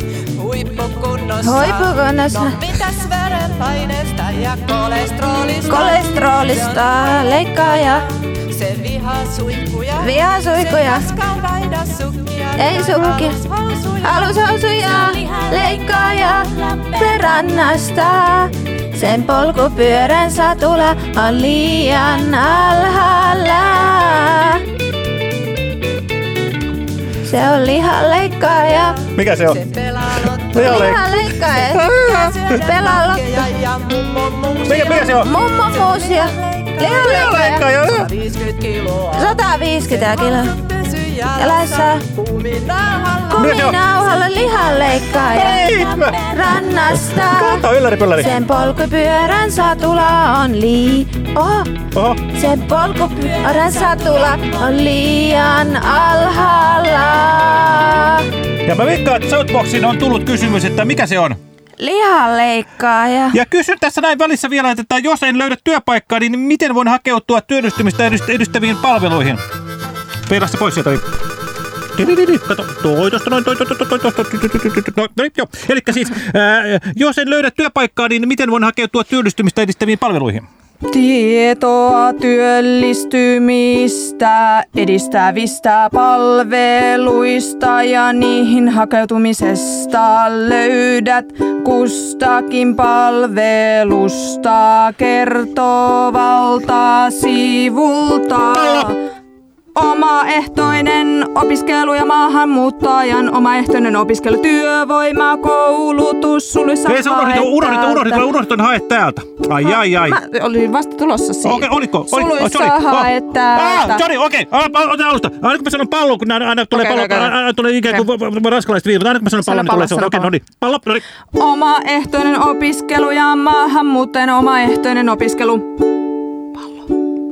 Huippukunnossa. Huippukunnossa. No mitäs verenpaineesta ja kolesterolista? Kolesterolista leikkaaja. Se vihaa suihkuja. Vihaa suihkuja. Se kaulaida sukkia. Ei sukkia. Alushousuja leikkaaja rannasta. Sen polkupyörän satula on liian alhaalla. Se on lihanleikkaaja. Mikä se on? Lihanleikkaaja. Pelaa Mikä, mikä se on? Mummo muusia. Lihanleikkaaja. 150 kiloa. Jalassa. Kuminauhalla lihanleikkaaja. Rannasta. Kato, ylläri pylläri. Sen polkupyörän satula on lii... Oho. Oho. Sen polkupyörän satula on liian alhaalla. Ja mä veikkaan, että Southboxiin on tullut kysymys, että mikä se on? Lihanleikkaaja. Ja kysyn tässä näin välissä vielä, että jos en löydä työpaikkaa, niin miten voin hakeutua työllistymistä edistäviin palveluihin? Peilaa se pois sieltä. Kato, toi tosta noin, toi toi no, no, joo. Elikkä siis, ää, jos en löydä työpaikkaa, niin miten voin hakeutua työllistymistä edistäviin palveluihin? Tietoa työllistymistä edistävistä palveluista ja niihin hakeutumisesta löydät kustakin palvelusta kertovalta sivulta. Omaehtoinen opiskelu ja maahanmuuttajan omaehtoinen opiskelu, työvoima, koulutus, suluissa Hei, sä unohdit, unohdit, unohdit, unohdit, hae täältä. Ai, ai, ai. Mä olin vasta tulossa siihen. Okei, oliko? Oli, Suluissa hae täältä. Ah, Joni, okei. Otetaan alusta. Aina kun mä sanon pallo, kun aina, aina tulee Okei, pallo, okei. aina tulee ikään kuin ranskalaiset viivat. Aina kun mä sanon pallo, Sano niin tulee se. Okei, no niin. Pallo, no niin. Omaehtoinen opiskelu ja maahanmuuttajan omaehtoinen opiskelu.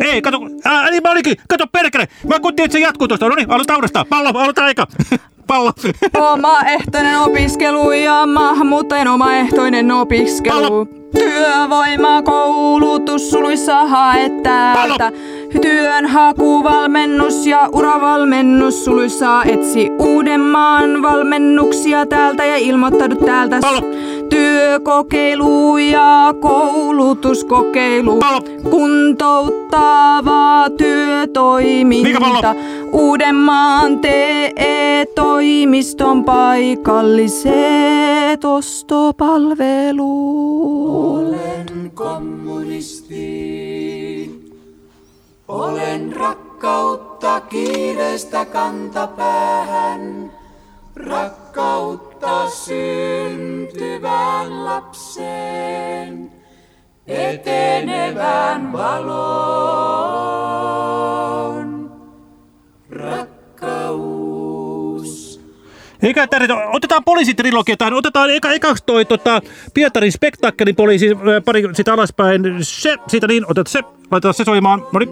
Ei, kato, ää, niin mä olikin, kato perkele. Mä kuultiin, että se jatkuu tuosta. No niin, aloitetaan uudestaan. Pallo, aloitetaan aika. Pallo. Omaehtoinen opiskelu ja maahanmuuttajan omaehtoinen opiskelu. Työvoima, koulutus, suluissa hae täältä. Työnhakuvalmennus ja uravalmennus, suluissa etsi Uudenmaan valmennuksia täältä ja ilmoittaudu täältä. Työkokeilu ja koulutuskokeilu. Kuntouttavaa työtoiminta. Uudenmaan TE-toimiston paikalliset ostopalvelut. Olen kommunisti. Olen rakkautta kiireestä kantapäähän. Rakkautta syntyvään lapseen. Etenevään valoon. Rakkaus. Eikä tärkeää, otetaan poliisitrilogia tähän. Otetaan eka, ekaksi toi tota, Pietarin spektakkelin poliisi, pari sitä alaspäin. Se, siitä niin, otetaan se, laitetaan se soimaan. No niin.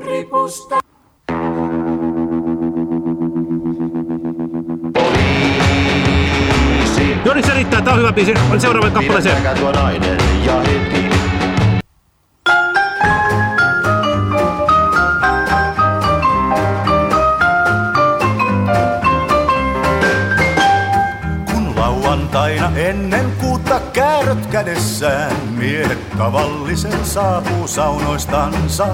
No niin, se riittää. Tää on hyvä biisi. Seuraava kappaleeseen. Pidättäkää tuo nainen ja heti. Ennen kuutta kääröt kädessään. Miehet tavallisen saapuu saunoistansa,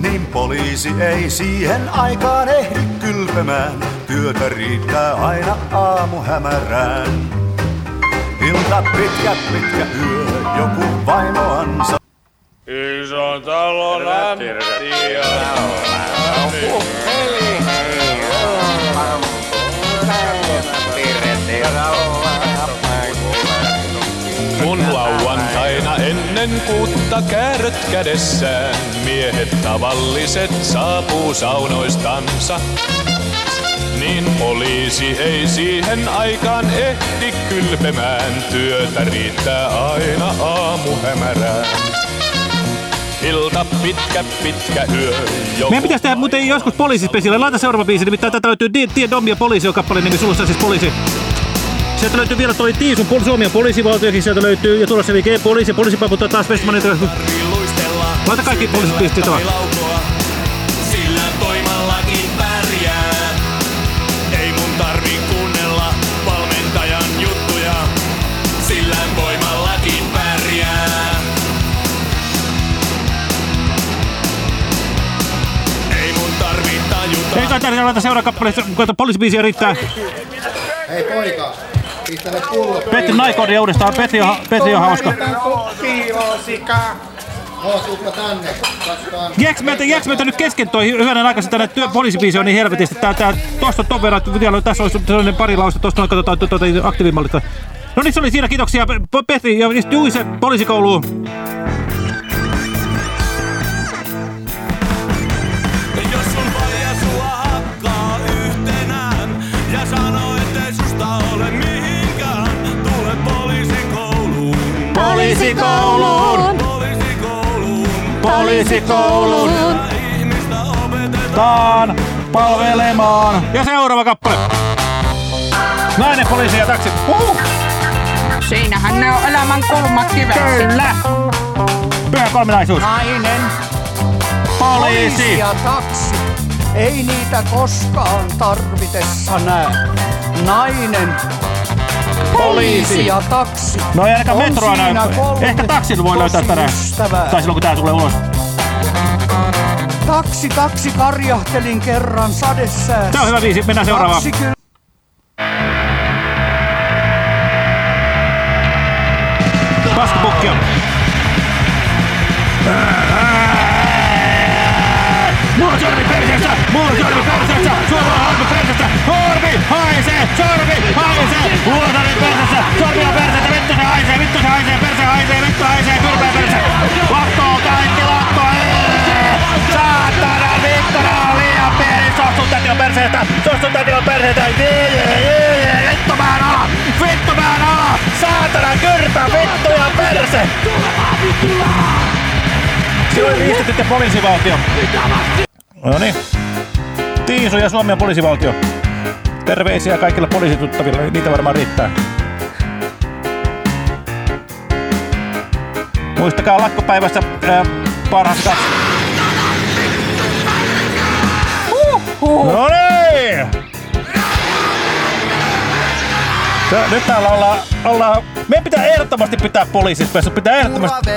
niin poliisi ei siihen aikaan ehdi kylpemään. Työtä riittää aina aamu hämärään. Ilta pitkä, pitkä yö, joku vaimoansa. Ison talon Antti Kun lauantaina ennen kuutta kääröt kädessään, miehet tavalliset saapuu saunoistansa. Niin poliisi ei siihen aikaan ehdi kylpemään, työtä riittää aina aamu hämärään. Ilta pitkä, pitkä yö. Meidän pitäisi tehdä muuten joskus poliisispesiaali. Laita seuraava biisi, nimittäin tätä löytyy Die, Die Dom ja poliisi on kappaleen nimi, sulla siis poliisi. Sieltä löytyy vielä toi Tiisun pol- Suomi on poliisivaltiokin, sieltä löytyy, ja tulossa vielä poliisi, poliisipaputta taas Westmanilta. Laita kaikki poliisibiisit vaan. Sillä toimallakin pärjää. Ei mun tarvi kuunnella valmentajan juttuja. Sillä voimallakin pärjää. Ei mun tarvi tajuta. Ei kai laita seuraava kappale, kun poliisibiisiä riittää. Hei poika, Petri Naikodi uudestaan, Petri on, Petri on hauska. No, tänne. Jääks meiltä, jääks meiltä nyt kesken toi hyvänen aikaisen tänne työ, poliisibiisi on niin helvetisti. Tää, tää, tosta ton verran, että vielä tässä olisi sellainen pari lausta, tosta noin katsotaan tuota aktiivimallista. No niin, se oli siinä. Kiitoksia Pe- Petri ja Juise poliisikouluun. Poliisikouluun! Poliisikouluun! Poliisikouluun! Taan palvelemaan. Ja seuraava kappale. Nainen, poliisi ja taksi. Uhu. Siinähän ne on elämän kulmakivet. Kyllä. Pyhä kolminaisuus. Nainen. Poliisi. ja taksi. Ei niitä koskaan tarvitessa näe. Nainen. Poliisi. ja taksi. No ei ainakaan metroa näy. Ehkä taksin voi löytää tänään. tosiystävää. Tai silloin kun tää tulee ulos. Taksi, taksi, karjahtelin kerran sadesäässä. Se on hyvä viisi. Mennään seuraavaan. Taksi kyllä. Paskapukki on. Mulla on sormi perseessä! Mulla on sormi perseessä! Haisee! Sormi haisee! Mulla on sormi on perseessä! Vittu se haisee! Vittu se haisee! Perse haisee! Vittu haisee! Kyrpää perse! Lakkoa kaikki! Lakkoa! Saatana! Vittu ne on liian pieni! Sostun täti on perseestä! Sostun täti on perseestä! Jee, jee, jee, jee. Vittu mä en ala! Vittu mä en ala! Saatana! Kyrpä! Vittu ja perse! Silloin riistetty poliisivaltio. No niin. Tiisu ja Suomi on poliisivaltio. Terveisiä kaikille poliisituttaville, niitä varmaan riittää. Muistakaa lakkopäivässä ää, parhaat kaksi. No niin! Tää- Nyt täällä ollaan, ollaan... Meidän pitää ehdottomasti pitää poliisispessu. Pitää ehdottomasti...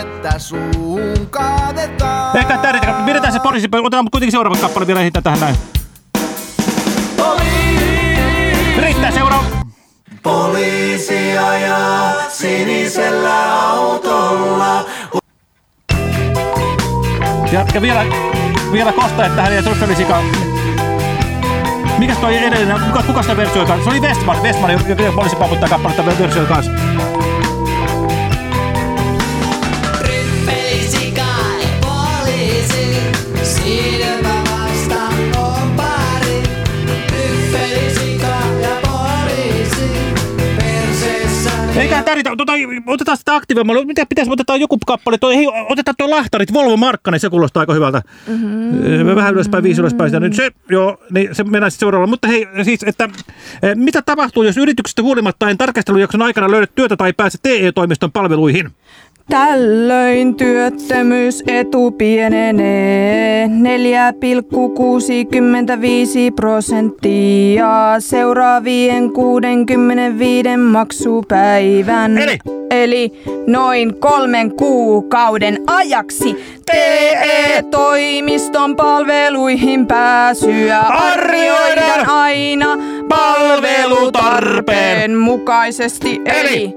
Ehkä tärkeää. Pidetään se poliisi. Otetaan kuitenkin seuraava kappale vielä esittää tähän näin. Poliisi ajaa sinisellä autolla. Jatka vielä, vielä Kosta, että hän ei tuttavisikaan. Mikäs toi edellinen, kuka, kuka sitä versioita? Se oli Westman, Westman, joka poliisi paputtaa kappaletta versioita kanssa. Eikä täritä, tota, otetaan sitä aktiivimalla. Mitä pitäisi, otetaan joku kappale. Toi, hei, otetaan tuo Lahtarit, Volvo Markkanen, se kuulostaa aika hyvältä. Mm-hmm. Vähän ylöspäin, viisi ylöspäin sitä. Nyt se, joo, niin se mennään sitten seuraavalla. Mutta hei, siis, että eh, mitä tapahtuu, jos yrityksestä huolimatta en tarkastelujakson aikana löydä työtä tai pääse TE-toimiston palveluihin? Tällöin työttömyysetu pienenee 4,65 prosenttia seuraavien 65 maksupäivän. Eli? Eli noin kolmen kuukauden ajaksi TE-toimiston palveluihin pääsyä arvioidaan aina palvelutarpeen mukaisesti. Eli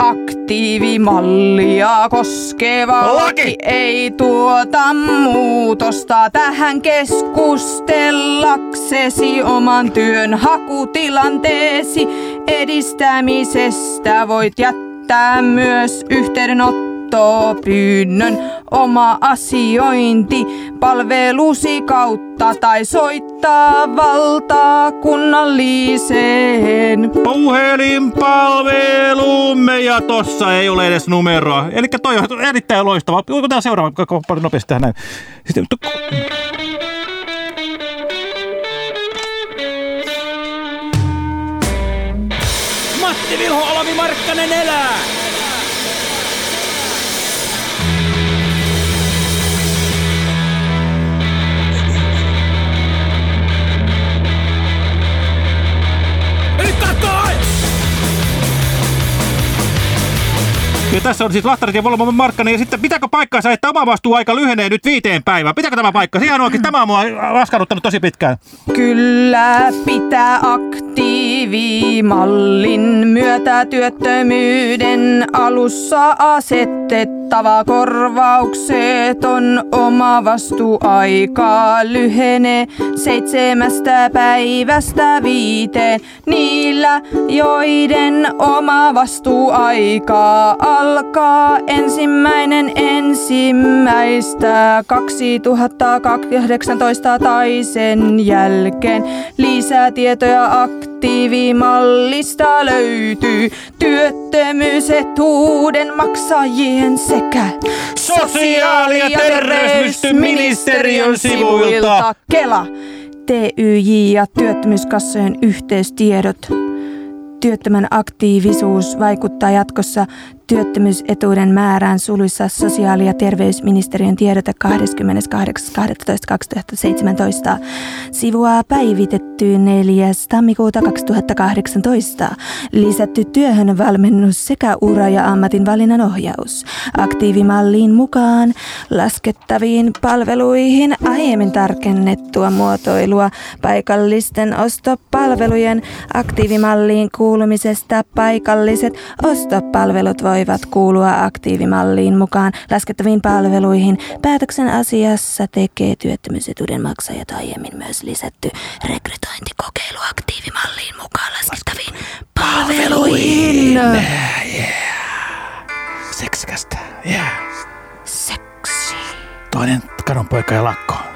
aktiivimallia koskeva laki! ei tuota muutosta tähän keskustellaksesi oman työn hakutilanteesi edistämisestä. Voit jättää myös yhteydenotto pyynnön oma asiointi palvelusi kautta tai soittaa valtaa kunnalliseen puhelinpalvelumme ja tossa ei ole edes numeroa. Eli toi on erittäin loistava. Otetaan seuraava paljon nopeasti tähän näin. Sitten, Matti Vilho Olavi Markkanen elää! Nunca Ja tässä on siis Lahtarit ja Volmo Markkanen. Ja sitten pitääkö paikkaansa, että oma aika lyhenee nyt viiteen päivään? Pitääkö tämä paikka? Ihan oikein, tämä on mua askarruttanut tosi pitkään. Kyllä pitää aktiivimallin myötä työttömyyden alussa asetettava korvaukseton oma vastuuaika lyhenee seitsemästä päivästä viiteen. Niillä, joiden oma vastuuaika alkaa ensimmäinen ensimmäistä 2018 tai sen jälkeen. Lisätietoja aktiivimallista löytyy työttömyysetuuden maksajien sekä sosiaali- ja terveysministeriön sivuilta. Kela, TYJ ja työttömyyskassojen yhteystiedot. Työttömän aktiivisuus vaikuttaa jatkossa työttömyysetuuden määrään suluissa sosiaali- ja terveysministeriön tiedote 28.12.2017. Sivua päivitetty 4. tammikuuta 2018. Lisätty työhön valmennus sekä ura- ja ammatinvalinnan ohjaus. Aktiivimalliin mukaan laskettaviin palveluihin aiemmin tarkennettua muotoilua paikallisten ostopalvelujen aktiivimalliin kuulumisesta paikalliset ostopalvelut voi voivat kuulua aktiivimalliin mukaan laskettaviin palveluihin. Päätöksen asiassa tekee työttömyysetuuden maksajat aiemmin myös lisätty rekrytointikokeilu aktiivimalliin mukaan laskettaviin palveluihin. Yeah. Seksikästä. Yeah. Seksi. Toinen kadonpoika ja lakko.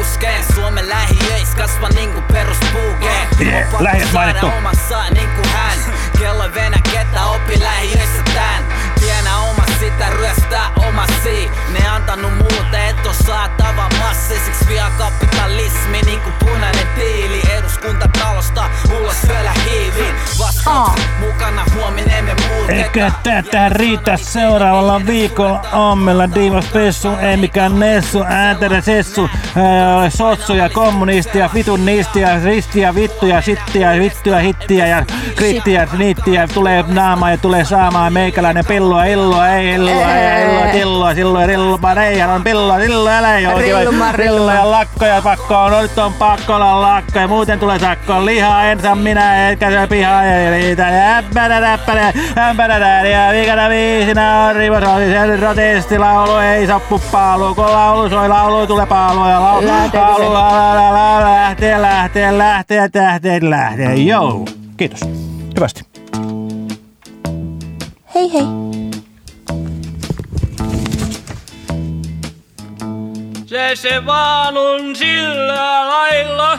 Puskeen. Suomen lähiöis kasva niinku peruspuukeen. Yeah, Lähiös mainittu. omassa niinku hän. Kello venä ketä opi lähiöissä tän? Tienä sitä ryöstää omasi. Ne antanut muuta et on saatava massi. Siksi via kapitalismi niinku punainen tiili. Eduskuntatalosta ulos syöllä hiivin Vastaukset mukana huominen me muuta Eikä tähän riitä seuraavalla viikolla ommella Diivas Pessu, ei mikään Nessu, ääntäjä Sessu, ää, sotsuja, kommunistia, vitun niistiä, ristiä, vittuja, sittiä, vittuja, hittiä ja krittiä, niittiä, tulee naamaa ja tulee saamaan meikäläinen pilloa, illoa, ei illoa, ei illoa, tilloa, silloa, rilloa, ei on pilloa, silloa, älä Rilluma, rillua ja lakkoja pakko on, nyt on pakko olla lakko ja muuten tulee sakko, lihaa ensin minä, etkä se pihaa ja riitä, äppärä, äppärä, ämpärä, ja viikana viisinä on rivosollisen protestilaulu, ei sappu paalu, kun laulu soi, laulu tulee paalu ja laulu, laulu, lähtee, lähtee, lähtee, lähtee, lähtee, joo. Kiitos. Hyvästi. Hei hei. Se se vaan on sillä lailla,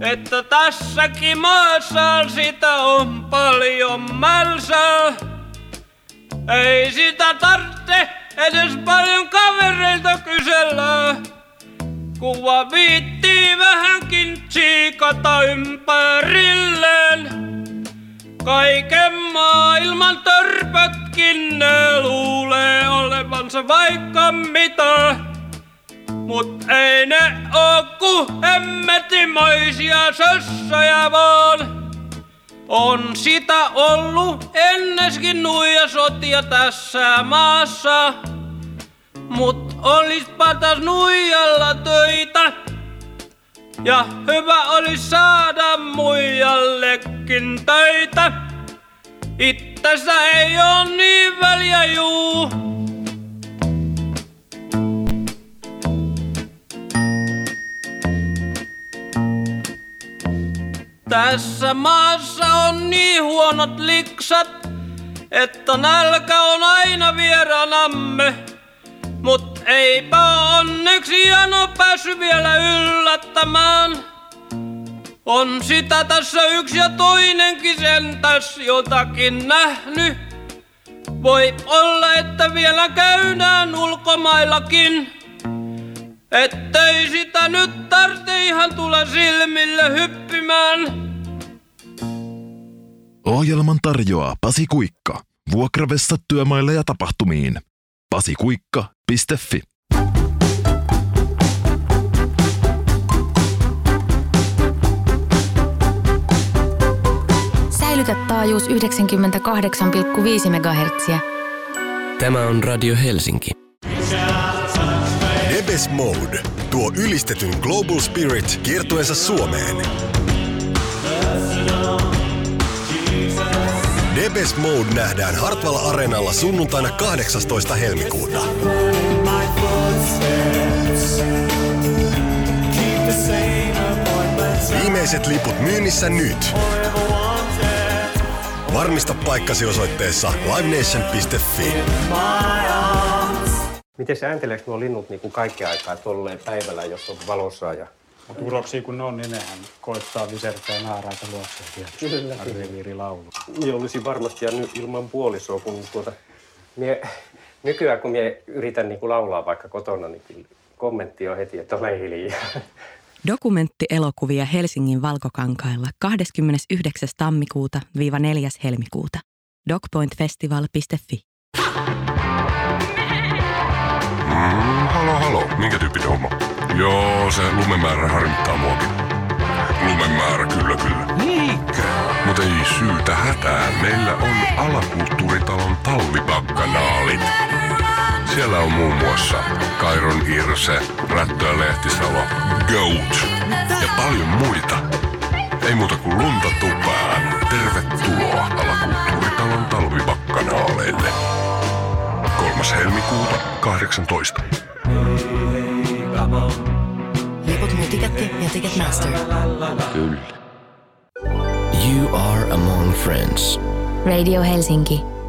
että tässäkin maassa sitä on paljon mälsää. Ei sitä tarvitse edes paljon kavereilta kysellä. Kuva viittii vähänkin tsiikata ympärilleen. Kaiken maailman törpötkin ne luulee olevansa vaikka mitä. Mut ei ne oo ku hemmetimoisia sössöjä vaan. On sitä ollut enneskin nuija sotia tässä maassa. Mut olispa taas nuijalla töitä. Ja hyvä olis saada muijallekin töitä. Itsessä ei oo niin väliä juu. Tässä maassa on niin huonot liksat, että nälkä on aina vieraanamme. Mut eipä onneksi jano päässyt vielä yllättämään. On sitä tässä yksi ja toinenkin sentäs jotakin nähnyt. Voi olla, että vielä käydään ulkomaillakin. Ettei sitä nyt tarvitse ihan tulla silmille hyppimään. Ohjelman tarjoaa Pasi Kuikka. Vuokravessa työmaille ja tapahtumiin. pasikuikka.fi Säilytä taajuus 98,5 MHz. Tämä on Radio Helsinki. Debes Mode tuo ylistetyn Global Spirit kiertueensa Suomeen. Debes Mode nähdään Hartwall Areenalla sunnuntaina 18. helmikuuta. Viimeiset liput myynnissä nyt. Varmista paikkasi osoitteessa livenation.fi. Miten se äänteleekö nuo linnut niin kuin kaikkea aikaa tuolla päivällä, jos on valossa? Ja... Mutta uroksia kun ne on, niin nehän koittaa visertää naaraita luokse Kyllä. laulu. Niin olisi varmasti ja nyt ilman puolisoa, kun tuota... Mie, nykyään kun mie yritän niin kuin laulaa vaikka kotona, niin kyllä kommentti on heti, että ole hiljaa. Dokumenttielokuvia Helsingin Valkokankailla 29. tammikuuta 4. helmikuuta. docpointfestival.fi Minkä tyyppinen homma? Joo, se lumemäärä harmittaa muakin. Lumemäärä, kyllä, kyllä. Niinkö? Mutta ei syytä hätää. Meillä on alakulttuuritalon talvibakkanaalit. Siellä on muun muassa Kairon Irse, Rättöä Lehtisalo, Goat ja paljon muita. Ei muuta kuin lunta tupaan. Tervetuloa alakulttuuritalon talvibakkanaaleille. 3. helmikuuta 18. Radio Helsinki.